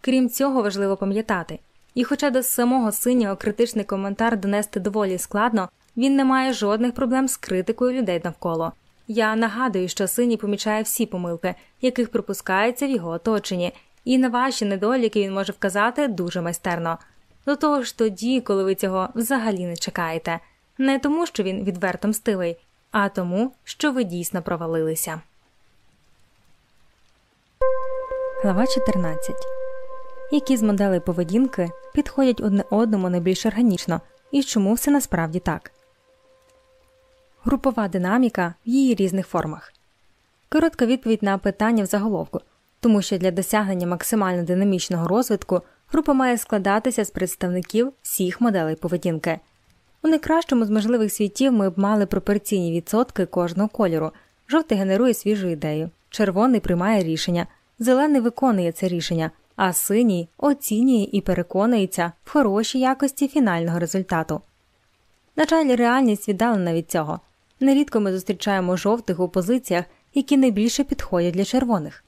Speaker 1: Крім цього, важливо пам'ятати, і, хоча до самого синього критичний коментар донести доволі складно, він не має жодних проблем з критикою людей навколо. Я нагадую, що синій помічає всі помилки, яких припускається в його оточенні, і на ваші недоліки він може вказати дуже майстерно. До того ж тоді, коли ви цього взагалі не чекаєте, не тому, що він відверто мстивий, а тому, що ви дійсно провалилися. Глава 14. Які з моделей поведінки підходять одне одному найбільш органічно і чому все насправді так? Групова динаміка в її різних формах. Коротка відповідь на питання в заголовку, тому що для досягнення максимально динамічного розвитку група має складатися з представників всіх моделей поведінки. У найкращому з можливих світів ми б мали пропорційні відсотки кожного кольору. Жовтий генерує свіжу ідею, червоний приймає рішення. Зелений виконує це рішення, а синій оцінює і переконується в хорошій якості фінального результату. На жаль, реальність віддалена від цього. Нерідко ми зустрічаємо жовтих у позиціях, які найбільше підходять для червоних.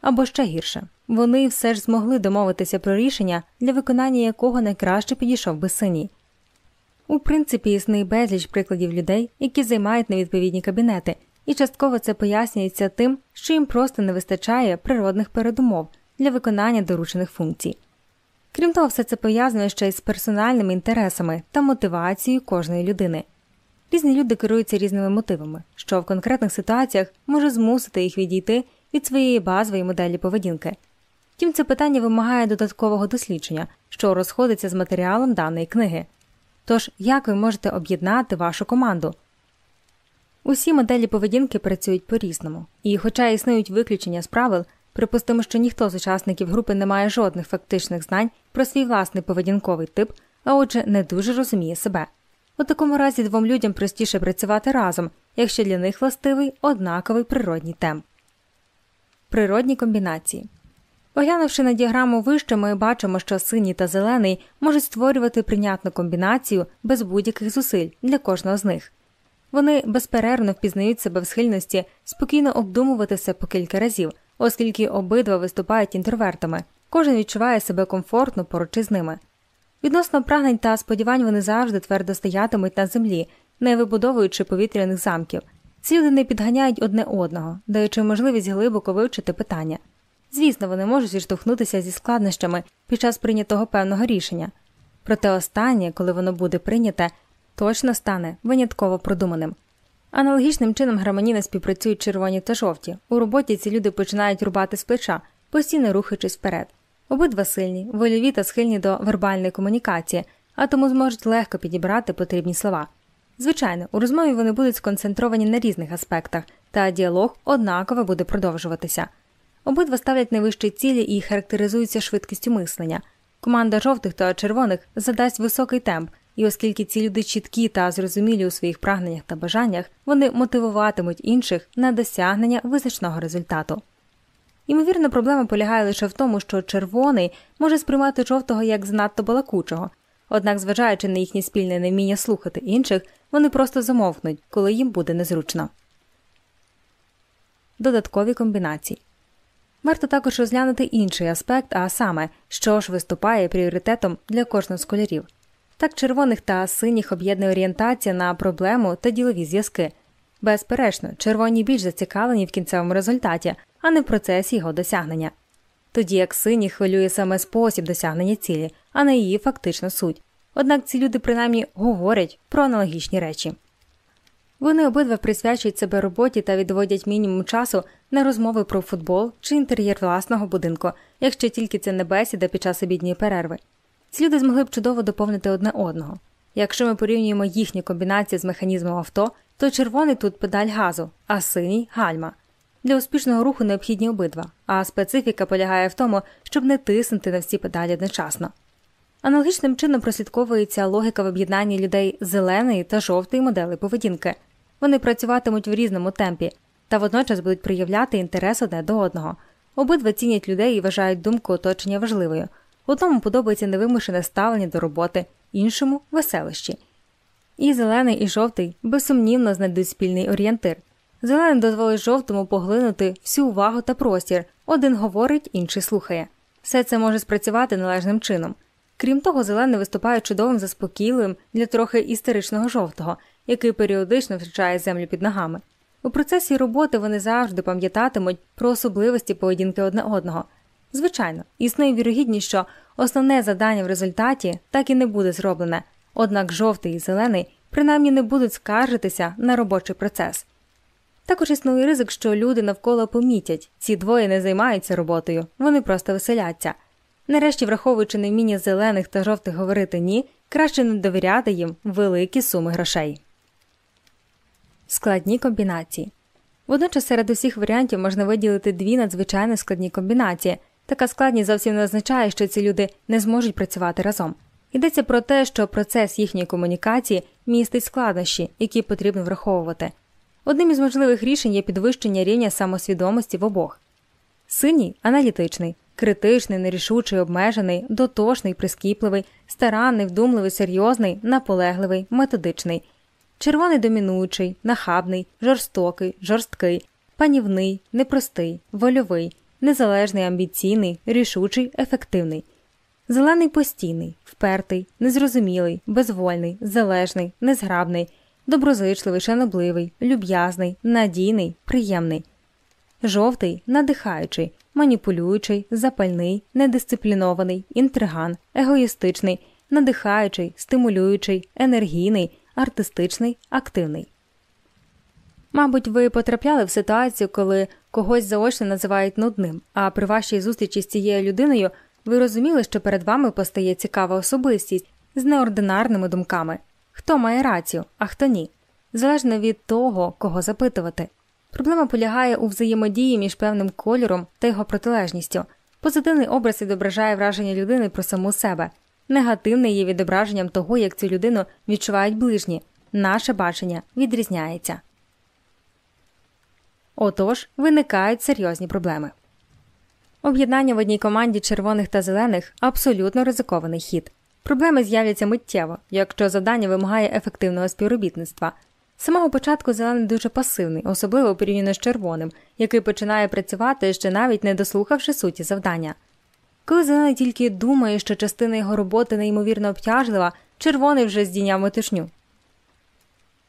Speaker 1: Або ще гірше вони все ж змогли домовитися про рішення, для виконання якого найкраще підійшов би синій. У принципі, існує безліч прикладів людей, які займають невідповідні кабінети, і частково це пояснюється тим, що їм просто не вистачає природних передумов для виконання доручених функцій. Крім того, все це пов'язано ще й з персональними інтересами та мотивацією кожної людини. Різні люди керуються різними мотивами, що в конкретних ситуаціях може змусити їх відійти від своєї базової моделі поведінки. Втім, це питання вимагає додаткового дослідження, що розходиться з матеріалом даної книги. Тож, як ви можете об'єднати вашу команду? Усі моделі поведінки працюють по різному, і, хоча існують виключення з правил, припустимо, що ніхто з учасників групи не має жодних фактичних знань про свій власний поведінковий тип, а отже, не дуже розуміє себе. У такому разі двом людям простіше працювати разом, якщо для них властивий однаковий природній темп. Природні комбінації. Оглянувши на діаграму вище, ми бачимо, що синій та зелений можуть створювати прийнятну комбінацію без будь-яких зусиль для кожного з них. Вони безперервно впізнають себе в схильності спокійно обдумувати все по кілька разів, оскільки обидва виступають інтровертами, кожен відчуває себе комфортно поруч із ними. Відносно прагнень та сподівань вони завжди твердо стоятимуть на землі, не вибудовуючи повітряних замків. Ці люди не підганяють одне одного, даючи можливість глибоко вивчити питання. Звісно, вони можуть зіштовхнутися зі складнощами під час прийнятого певного рішення, проте останнє, коли воно буде прийняте, точно стане винятково продуманим. Аналогічним чином гармонійно співпрацюють червоні та жовті. У роботі ці люди починають рубати з плеча, постійно рухаючись вперед. Обидва сильні, вольові та схильні до вербальної комунікації, а тому зможуть легко підібрати потрібні слова. Звичайно, у розмові вони будуть сконцентровані на різних аспектах, та діалог однаково буде продовжуватися. Обидва ставлять найвищі цілі і характеризуються швидкістю мислення. Команда жовтих та червоних задасть високий темп, і оскільки ці люди чіткі та зрозумілі у своїх прагненнях та бажаннях, вони мотивуватимуть інших на досягнення визначного результату. Ймовірно, проблема полягає лише в тому, що червоний може сприймати жовтого як занадто балакучого, однак, зважаючи на їхнє спільне невміння слухати інших, вони просто замовкнуть, коли їм буде незручно. Додаткові комбінації Варто також розглянути інший аспект, а саме, що ж виступає пріоритетом для кожного з кольорів. Так червоних та синіх об'єднує орієнтація на проблему та ділові зв'язки. Безперечно, червоні більш зацікавлені в кінцевому результаті, а не в процесі його досягнення. Тоді як синіх хвилює саме спосіб досягнення цілі, а не її фактична суть. Однак ці люди принаймні говорять про аналогічні речі. Вони обидва присвячують себе роботі та відводять мінімум часу на розмови про футбол чи інтер'єр власного будинку, якщо тільки це не бесіда під час обідньої перерви. Ці люди змогли б чудово доповнити одне одного. Якщо ми порівнюємо їхні комбінації з механізмом авто, то червоний тут педаль газу, а синій гальма. Для успішного руху необхідні обидва, а специфіка полягає в тому, щоб не тиснути на всі педалі одночасно. Аналогічним чином прослідковується логіка в об'єднанні людей зеленої та жовтої моделей поведінки. Вони працюватимуть в різному темпі та водночас будуть проявляти інтерес одне до одного. Обидва цінять людей і вважають думку оточення важливою. Одному подобається невимушене ставлення до роботи, іншому веселощі. І зелений, і жовтий безсумнівно знайдуть спільний орієнтир. Зелений дозволить жовтому поглинути всю увагу та простір. Один говорить, інший слухає. Все це може спрацювати належним чином. Крім того, зелений виступає чудовим заспокійливим для трохи істеричного жовтого, який періодично втрачає землю під ногами. У процесі роботи вони завжди пам'ятатимуть про особливості поведінки одне одного. Звичайно, існує вірогідність, що основне завдання в результаті так і не буде зроблене, однак жовтий і зелений принаймні не будуть скаржитися на робочий процес. Також існує ризик, що люди навколо помітять, ці двоє не займаються роботою, вони просто веселяться. Нарешті, враховуючи невміння зелених та жовтих говорити ні, краще не довіряти їм великі суми грошей. Складні комбінації. Водночас серед усіх варіантів можна виділити дві надзвичайно складні комбінації. Така складність зовсім не означає, що ці люди не зможуть працювати разом. Йдеться про те, що процес їхньої комунікації містить складнощі, які потрібно враховувати. Одним із можливих рішень є підвищення рівня самосвідомості в обох. Синій аналітичний, критичний, нерішучий, обмежений, дотошний, прискіпливий, старанний, вдумливий, серйозний, наполегливий, методичний, червоний домінуючий, нахабний, жорстокий, жорсткий, панівний, непростий, вольовий, незалежний, амбіційний, рішучий, ефективний. Зелений постійний, впертий, незрозумілий, безвольний, залежний, незграбний, доброзичливий, шанобливий, люб'язний, надійний, приємний, жовтий, надихаючий, маніпулюючий, запальний, недисциплінований, інтриган, егоїстичний, надихаючий, стимулюючий, енергійний, артистичний, активний. Мабуть, ви потрапляли в ситуацію, коли когось заочно називають нудним, а при вашій зустрічі з цією людиною ви розуміли, що перед вами постає цікава особистість з неординарними думками хто має рацію, а хто ні, залежно від того, кого запитувати. Проблема полягає у взаємодії між певним кольором та його протилежністю. Позитивний образ відображає враження людини про саму себе, негативний є відображенням того, як цю людину відчувають ближні. Наше бачення відрізняється. Отож, виникають серйозні проблеми. Об'єднання в одній команді червоних та зелених абсолютно ризикований хід. Проблеми з'являться миттєво, якщо завдання вимагає ефективного співробітництва. З самого початку зелений дуже пасивний, особливо порівняно з червоним, який починає працювати ще навіть не дослухавши суті завдання. Коли зелений тільки думає, що частина його роботи неймовірно обтяжлива, червоний вже здійняв метушню.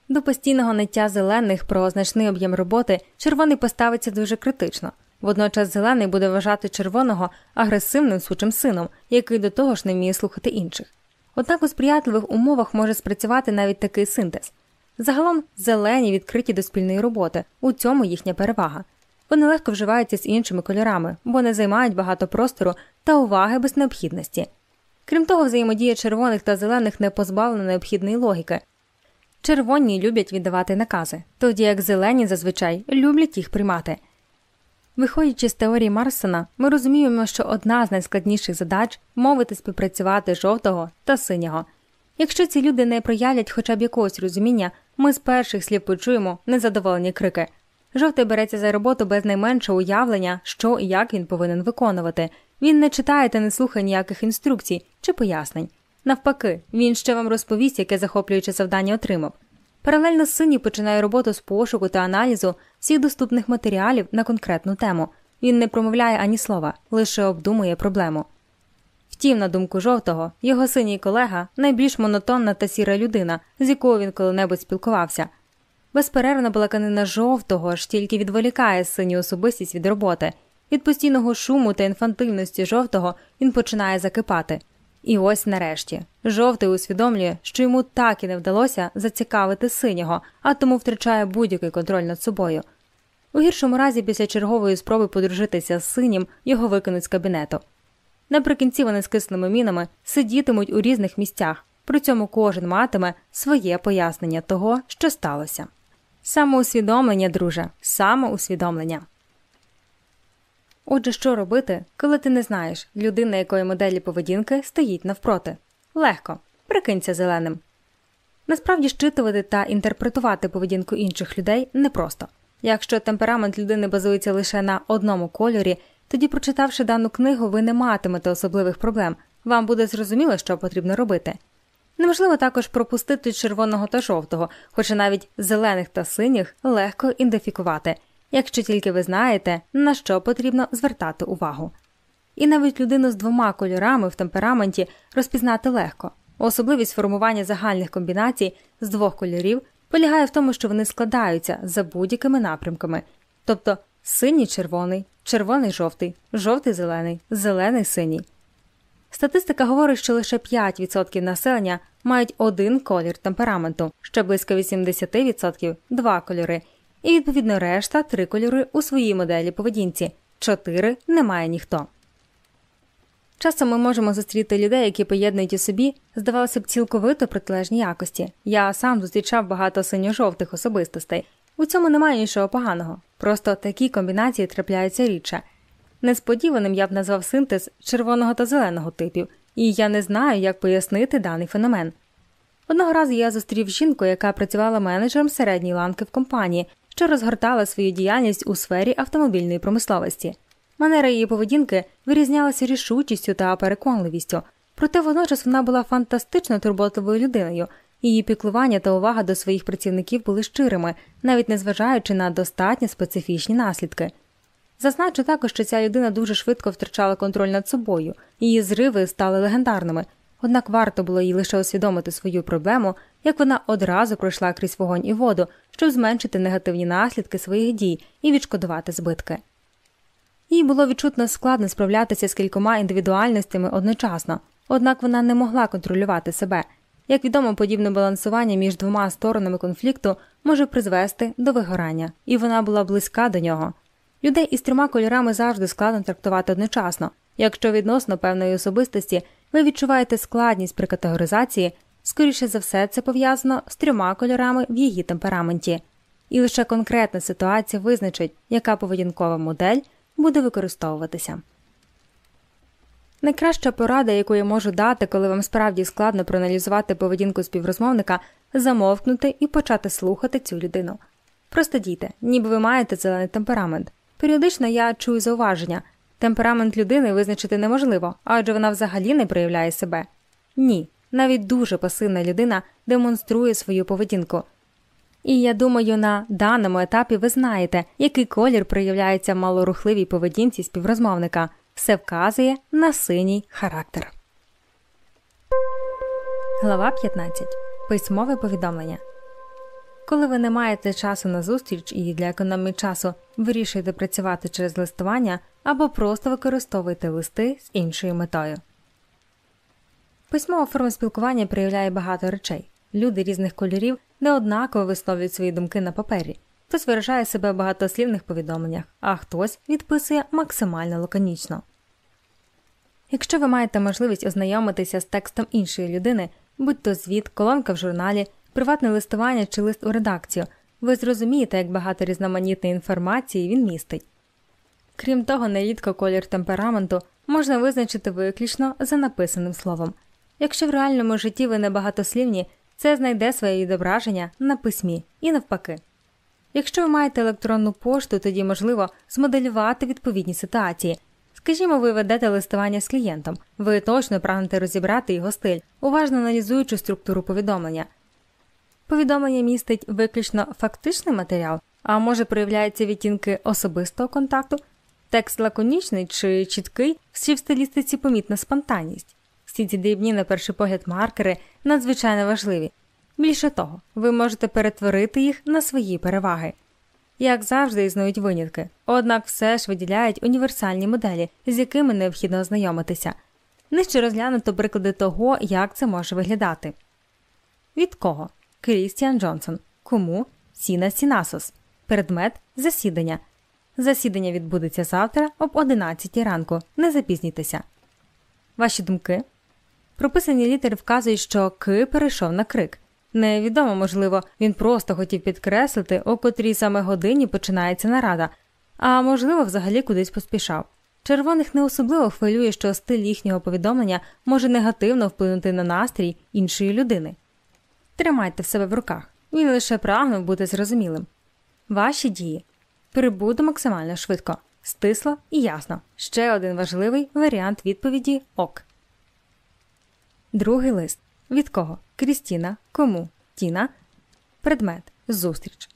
Speaker 1: До постійного ниття зелених про значний об'єм роботи червоний поставиться дуже критично. Водночас зелений буде вважати червоного агресивним сучим сином, який до того ж не вміє слухати інших. Однак у сприятливих умовах може спрацювати навіть такий синтез. Загалом зелені відкриті до спільної роботи, у цьому їхня перевага. Вони легко вживаються з іншими кольорами, бо не займають багато простору та уваги без необхідності. Крім того, взаємодія червоних та зелених не позбавлена необхідної логіки. Червоні люблять віддавати накази, тоді як зелені зазвичай люблять їх приймати. Виходячи з теорії Марсона, ми розуміємо, що одна з найскладніших задач мовити співпрацювати жовтого та синього. Якщо ці люди не проявлять хоча б якогось розуміння, ми з перших слів почуємо незадоволені крики. Жовтий береться за роботу без найменшого уявлення, що і як він повинен виконувати. Він не читає та не слухає ніяких інструкцій чи пояснень. Навпаки, він ще вам розповість, яке захоплююче завдання отримав. Паралельно синій починає роботу з пошуку та аналізу всіх доступних матеріалів на конкретну тему. Він не промовляє ані слова, лише обдумує проблему. Втім, на думку жовтого, його синій колега найбільш монотонна та сіра людина, з якою він коли-небудь спілкувався. Безперервна балаканина жовтого ж тільки відволікає синю особистість від роботи. Від постійного шуму та інфантильності жовтого він починає закипати. І ось нарешті жовтий усвідомлює, що йому так і не вдалося зацікавити синього, а тому втрачає будь-який контроль над собою. У гіршому разі, після чергової спроби подружитися з синім, його викинуть з кабінету. Наприкінці вони з кислими мінами сидітимуть у різних місцях, при цьому кожен матиме своє пояснення того, що сталося. Самоусвідомлення, друже, самоусвідомлення. Отже, що робити, коли ти не знаєш, людина якої моделі поведінки стоїть навпроти? Легко, прикинься зеленим. Насправді щитувати та інтерпретувати поведінку інших людей непросто. Якщо темперамент людини базується лише на одному кольорі, тоді, прочитавши дану книгу, ви не матимете особливих проблем, вам буде зрозуміло, що потрібно робити. Неможливо також пропустити червоного та жовтого, хоча навіть зелених та синіх легко ідентифікувати якщо тільки ви знаєте, на що потрібно звертати увагу. І навіть людину з двома кольорами в темпераменті розпізнати легко. Особливість формування загальних комбінацій з двох кольорів полягає в тому, що вони складаються за будь-якими напрямками, тобто синій червоний, червоний жовтий, жовтий зелений, зелений синій. Статистика говорить, що лише 5% населення мають один колір темпераменту, ще близько 80% два кольори і відповідно решта три кольори у своїй моделі поведінці, чотири немає ніхто. Часом ми можемо зустріти людей, які поєднують у собі, здавалося б, цілковито протилежні якості. Я сам зустрічав багато синьо-жовтих особистостей. У цьому немає нічого поганого, просто такі комбінації трапляються рідше. Несподіваним я б назвав синтез червоного та зеленого типів, і я не знаю, як пояснити даний феномен. Одного разу я зустрів жінку, яка працювала менеджером середньої ланки в компанії, що розгортала свою діяльність у сфері автомобільної промисловості. Манера її поведінки вирізнялася рішучістю та переконливістю, проте водночас вона була фантастично турботливою людиною. Її піклування та увага до своїх працівників були щирими, навіть незважаючи на достатньо специфічні наслідки. Зазначу також, що ця людина дуже швидко втрачала контроль над собою, її зриви стали легендарними. Однак варто було їй лише усвідомити свою проблему, як вона одразу пройшла крізь вогонь і воду, щоб зменшити негативні наслідки своїх дій і відшкодувати збитки. Їй було відчутно складно справлятися з кількома індивідуальностями одночасно, однак вона не могла контролювати себе. Як відомо, подібне балансування між двома сторонами конфлікту може призвести до вигорання, і вона була близька до нього. Людей із трьома кольорами завжди складно трактувати одночасно, якщо відносно певної особистості ви відчуваєте складність при категоризації, скоріше за все, це пов'язано з трьома кольорами в її темпераменті, і лише конкретна ситуація визначить, яка поведінкова модель буде використовуватися. Найкраща порада, яку я можу дати, коли вам справді складно проаналізувати поведінку співрозмовника, замовкнути і почати слухати цю людину. Просто дійте, ніби ви маєте зелений темперамент. Періодично я чую зауваження. Темперамент людини визначити неможливо, адже вона взагалі не проявляє себе. Ні, навіть дуже пасивна людина демонструє свою поведінку. І я думаю, на даному етапі ви знаєте, який колір проявляється в малорухливій поведінці співрозмовника, все вказує на синій характер. Глава 15. Письмове повідомлення. Коли ви не маєте часу на зустріч і для економії часу вирішуєте працювати через листування або просто використовуєте листи з іншою метою. Письмова форма спілкування проявляє багато речей. Люди різних кольорів неоднаково висловлюють свої думки на папері, хтось виражає себе в багатослівних повідомленнях, а хтось відписує максимально лаконічно. Якщо ви маєте можливість ознайомитися з текстом іншої людини, будь то звіт, колонка в журналі, приватне листування чи лист у редакцію, ви зрозумієте, як багато різноманітної інформації він містить. Крім того, нерідко колір темпераменту можна визначити виключно за написаним словом. Якщо в реальному житті ви небагатослівні, це знайде своє відображення на письмі і навпаки. Якщо ви маєте електронну пошту, тоді можливо змоделювати відповідні ситуації. Скажімо, ви ведете листування з клієнтом, ви точно прагнете розібрати його стиль, уважно аналізуючи структуру повідомлення. Повідомлення містить виключно фактичний матеріал, а може проявляються відтінки особистого контакту, текст лаконічний чи чіткий, всі в стилістиці помітна спонтанність. Всі ці дрібні, на перший погляд, маркери надзвичайно важливі. Більше того, ви можете перетворити їх на свої переваги. Як завжди, існують винятки, однак все ж виділяють універсальні моделі, з якими необхідно ознайомитися. Нижче розглянуто приклади того, як це може виглядати. Від кого? Крістіан Джонсон. Кому? Сіна Сінасос. Предмет засідання. Засідання відбудеться завтра об 11 ранку. Не запізнітеся. Ваші думки. Прописані літери вказують, що К перейшов на крик. Невідомо, можливо, він просто хотів підкреслити, о котрій саме годині починається нарада, а можливо, взагалі кудись поспішав. Червоних не особливо хвилює, що стиль їхнього повідомлення може негативно вплинути на настрій іншої людини. Тримайте в себе в руках, він лише прагнув бути зрозумілим. Ваші дії прибуду максимально швидко, стисло і ясно. Ще один важливий варіант відповіді ок. Другий лист. Від кого? Крістіна. Кому? Тіна. Предмет. Зустріч.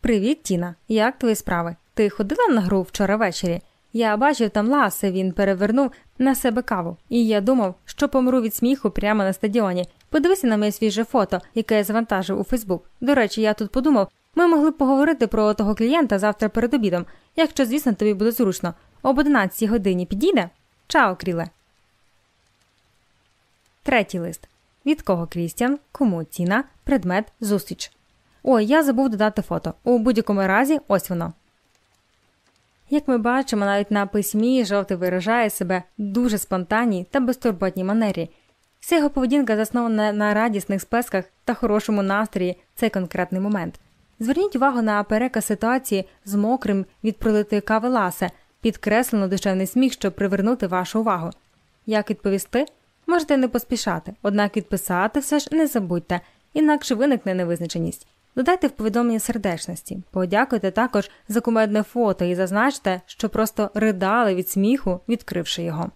Speaker 1: Привіт, Тіна. Як твої справи? Ти ходила на гру вчора ввечері? Я бачив там ласе, він перевернув на себе каву, і я думав, що помру від сміху прямо на стадіоні. Подивися на моє свіже фото, яке я завантажив у Фейсбук. До речі, я тут подумав, ми могли б поговорити про того клієнта завтра перед обідом, якщо, звісно, тобі буде зручно. Об 11 годині підійде? Чао, кріле. Третій лист. Від кого Крістіан, кому ціна, предмет, зустріч. Ой, я забув додати фото. У будь-якому разі, ось воно. Як ми бачимо, навіть на письмі жовтий виражає себе дуже спонтанній та безтурботній манері. Вся його поведінка заснована на радісних спесках та хорошому настрої цей конкретний момент. Зверніть увагу на переказ ситуації з мокрим від пролитої кави ласе, підкреслено душевний сміх, щоб привернути вашу увагу. Як відповісти? Можете не поспішати, однак відписати все ж не забудьте, інакше виникне невизначеність. Додайте в повідомлення сердечності, подякуйте також за кумедне фото і зазначте, що просто ридали від сміху, відкривши його.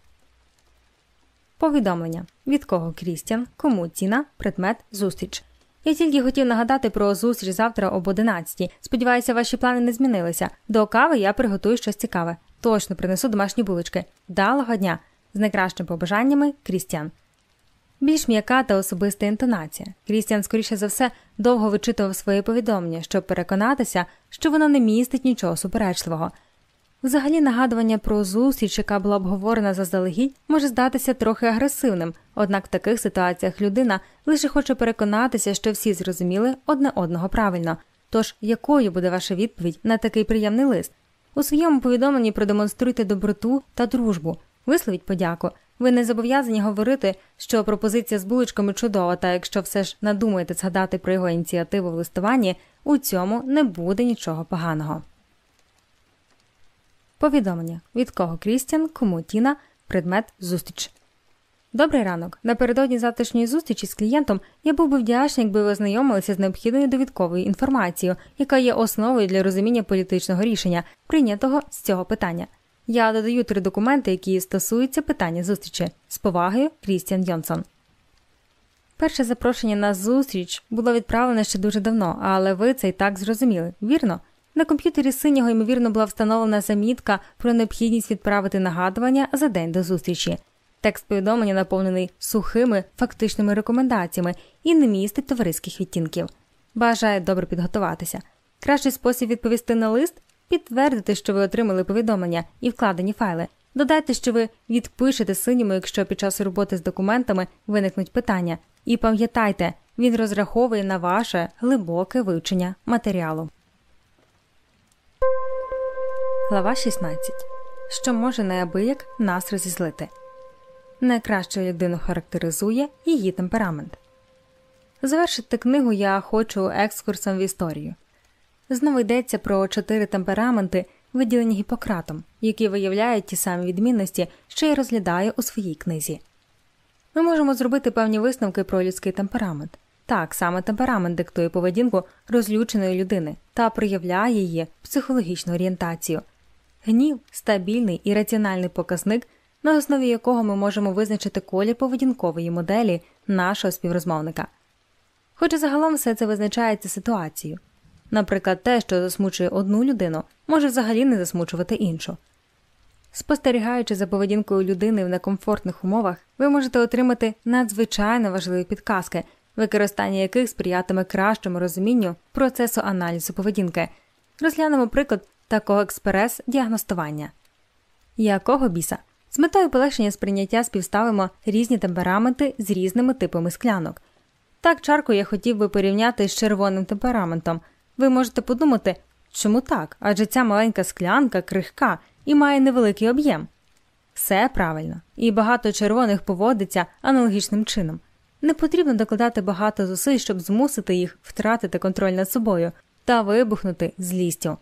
Speaker 1: Повідомлення від кого Крістіан, кому ціна, предмет, зустріч. Я тільки хотів нагадати про зустріч завтра об 11. Сподіваюся, ваші плани не змінилися. До кави я приготую щось цікаве. Точно принесу домашні булочки. Далого дня! З найкращими побажаннями Крістіан. Більш м'яка та особиста інтонація. Крістіан, скоріше за все, довго вичитував своє повідомлення, щоб переконатися, що воно не містить нічого суперечливого. Взагалі, нагадування про зустріч, яка була обговорена заздалегідь, може здатися трохи агресивним, однак в таких ситуаціях людина лише хоче переконатися, що всі зрозуміли одне одного правильно. Тож, якою буде ваша відповідь на такий приємний лист? У своєму повідомленні продемонструйте доброту та дружбу, висловіть подяку. Ви не зобов'язані говорити, що пропозиція з булочками чудова, та якщо все ж надумаєте згадати про його ініціативу в листуванні, у цьому не буде нічого поганого. Повідомлення від кого Крістіан, кому Тіна, предмет зустріч. Добрий ранок. Напередодні завтрашньої зустрічі з клієнтом я був би вдячний, якби ви ознайомилися з необхідною довідковою інформацією, яка є основою для розуміння політичного рішення, прийнятого з цього питання. Я додаю три документи, які стосуються питання зустрічі з повагою Крістіан Йонсон. Перше запрошення на зустріч було відправлене ще дуже давно, але ви це і так зрозуміли, вірно? На комп'ютері синього, ймовірно, була встановлена замітка про необхідність відправити нагадування за день до зустрічі. Текст повідомлення наповнений сухими фактичними рекомендаціями і не містить товариських відтінків. бажає добре підготуватися. Кращий спосіб відповісти на лист підтвердити, що ви отримали повідомлення і вкладені файли. Додайте, що ви відпишете синіми, якщо під час роботи з документами виникнуть питання. І пам'ятайте, він розраховує на ваше глибоке вивчення матеріалу. Глава 16. Що може неабияк нас розізлити. Найкращу людину характеризує її темперамент. Завершити книгу я хочу екскурсом в історію. Знову йдеться про чотири темпераменти, виділені Гіппократом, які виявляють ті самі відмінності, що й розглядає у своїй книзі. Ми можемо зробити певні висновки про людський темперамент. Так, саме темперамент диктує поведінку розлюченої людини та проявляє її психологічну орієнтацію. Гнів стабільний і раціональний показник, на основі якого ми можемо визначити колір поведінкової моделі нашого співрозмовника. Хоча загалом все це визначається ситуацією. Наприклад, те, що засмучує одну людину, може взагалі не засмучувати іншу. Спостерігаючи за поведінкою людини в некомфортних умовах, ви можете отримати надзвичайно важливі підказки, використання яких сприятиме кращому розумінню процесу аналізу поведінки. Розглянемо приклад такого експрес-діагностування. Якого біса? З метою полегшення сприйняття співставимо різні темпераменти з різними типами склянок. Так, чарку я хотів би порівняти з червоним темпераментом. Ви можете подумати, чому так? Адже ця маленька склянка крихка і має невеликий об'єм. Все правильно, і багато червоних поводиться аналогічним чином. Не потрібно докладати багато зусиль, щоб змусити їх втратити контроль над собою та вибухнути злістю.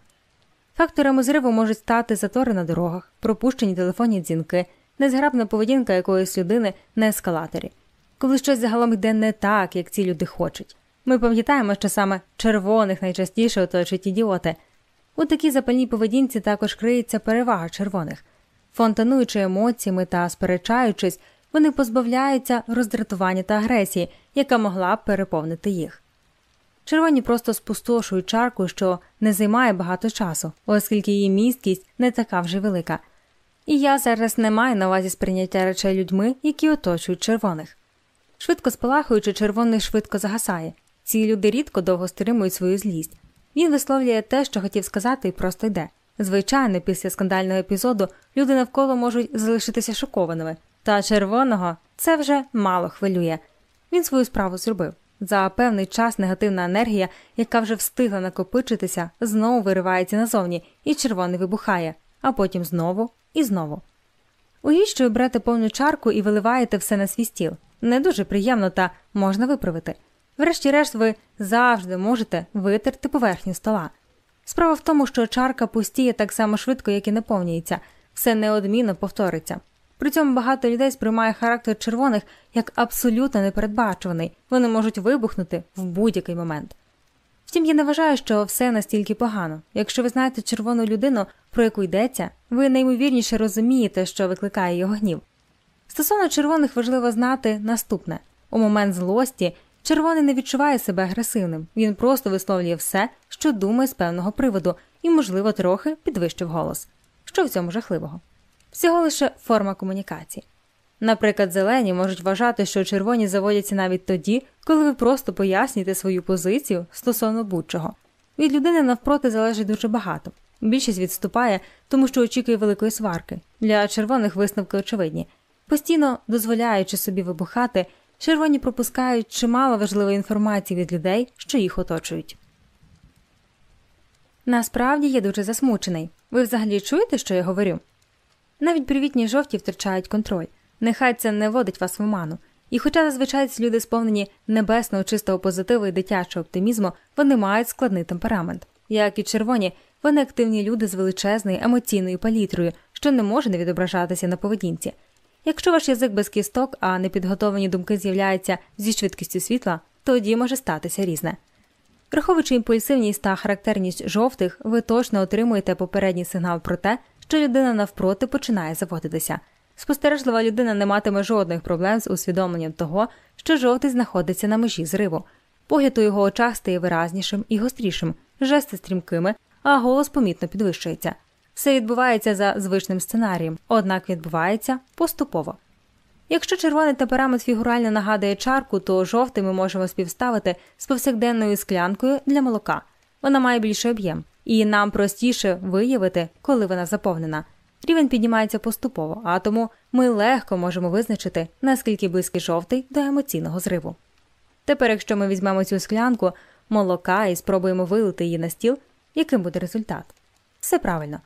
Speaker 1: Факторами зриву можуть стати затори на дорогах, пропущені телефонні дзвінки, незграбна поведінка якоїсь людини на ескалаторі, коли щось загалом йде не так, як ці люди хочуть. Ми пам'ятаємо, що саме червоних найчастіше оточують ідіоти. У такій запальній поведінці також криється перевага червоних. Фонтануючи емоціями та сперечаючись, вони позбавляються роздратування та агресії, яка могла б переповнити їх. Червоні просто спустошують чарку, що не займає багато часу, оскільки її місткість не така вже велика. І я зараз не маю на увазі сприйняття речей людьми, які оточують червоних. Швидко спалахуючи, червоний швидко загасає. Ці люди рідко довго стримують свою злість. Він висловлює те, що хотів сказати, і просто йде. Звичайно, після скандального епізоду люди навколо можуть залишитися шокованими, та червоного це вже мало хвилює. Він свою справу зробив. За певний час негативна енергія, яка вже встигла накопичитися, знову виривається назовні, і червоний вибухає, а потім знову і знову. Угідь, що берете повну чарку і виливаєте все на свій стіл. Не дуже приємно, та можна виправити. Врешті-решт, ви завжди можете витерти поверхню стола. Справа в тому, що чарка пустіє так само швидко, як і наповнюється, все неодмінно повториться. При цьому багато людей сприймає характер червоних як абсолютно непередбачуваний, вони можуть вибухнути в будь-який момент. Втім, я не вважаю, що все настільки погано. Якщо ви знаєте червону людину, про яку йдеться, ви наймовірніше розумієте, що викликає його гнів. Стосовно червоних важливо знати наступне у момент злості червоний не відчуває себе агресивним, він просто висловлює все, що думає з певного приводу, і, можливо, трохи підвищив голос. Що в цьому жахливого? Всього лише форма комунікації. Наприклад, зелені можуть вважати, що червоні заводяться навіть тоді, коли ви просто поясніте свою позицію стосовно будь-чого. Від людини навпроти залежить дуже багато. Більшість відступає, тому що очікує великої сварки. Для червоних висновки очевидні. Постійно дозволяючи собі вибухати, червоні пропускають чимало важливої інформації від людей, що їх оточують. Насправді я дуже засмучений. Ви взагалі чуєте, що я говорю? Навіть привітні жовті втрачають контроль. Нехай це не водить вас в оману. І хоча зазвичай ці люди сповнені небесного чистого позитиву і дитячого оптимізму, вони мають складний темперамент. Як і червоні, вони активні люди з величезною емоційною палітрою, що не може не відображатися на поведінці. Якщо ваш язик без кісток, а непідготовлені думки з'являються зі швидкістю світла, тоді може статися різне. Враховуючи імпульсивність та характерність жовтих, ви точно отримуєте попередній сигнал про те, що людина навпроти починає заводитися. Спостережлива людина не матиме жодних проблем з усвідомленням того, що жовтий знаходиться на межі зриву. Погляд у його очах стає виразнішим і гострішим, жести стрімкими, а голос помітно підвищується. Все відбувається за звичним сценарієм, однак відбувається поступово. Якщо червоний темперамент фігурально нагадує чарку, то жовтий ми можемо співставити з повсякденною склянкою для молока. Вона має більший об'єм, і нам простіше виявити, коли вона заповнена. Рівень піднімається поступово, а тому ми легко можемо визначити, наскільки близький жовтий до емоційного зриву. Тепер, якщо ми візьмемо цю склянку молока і спробуємо вилити її на стіл, яким буде результат? Все правильно.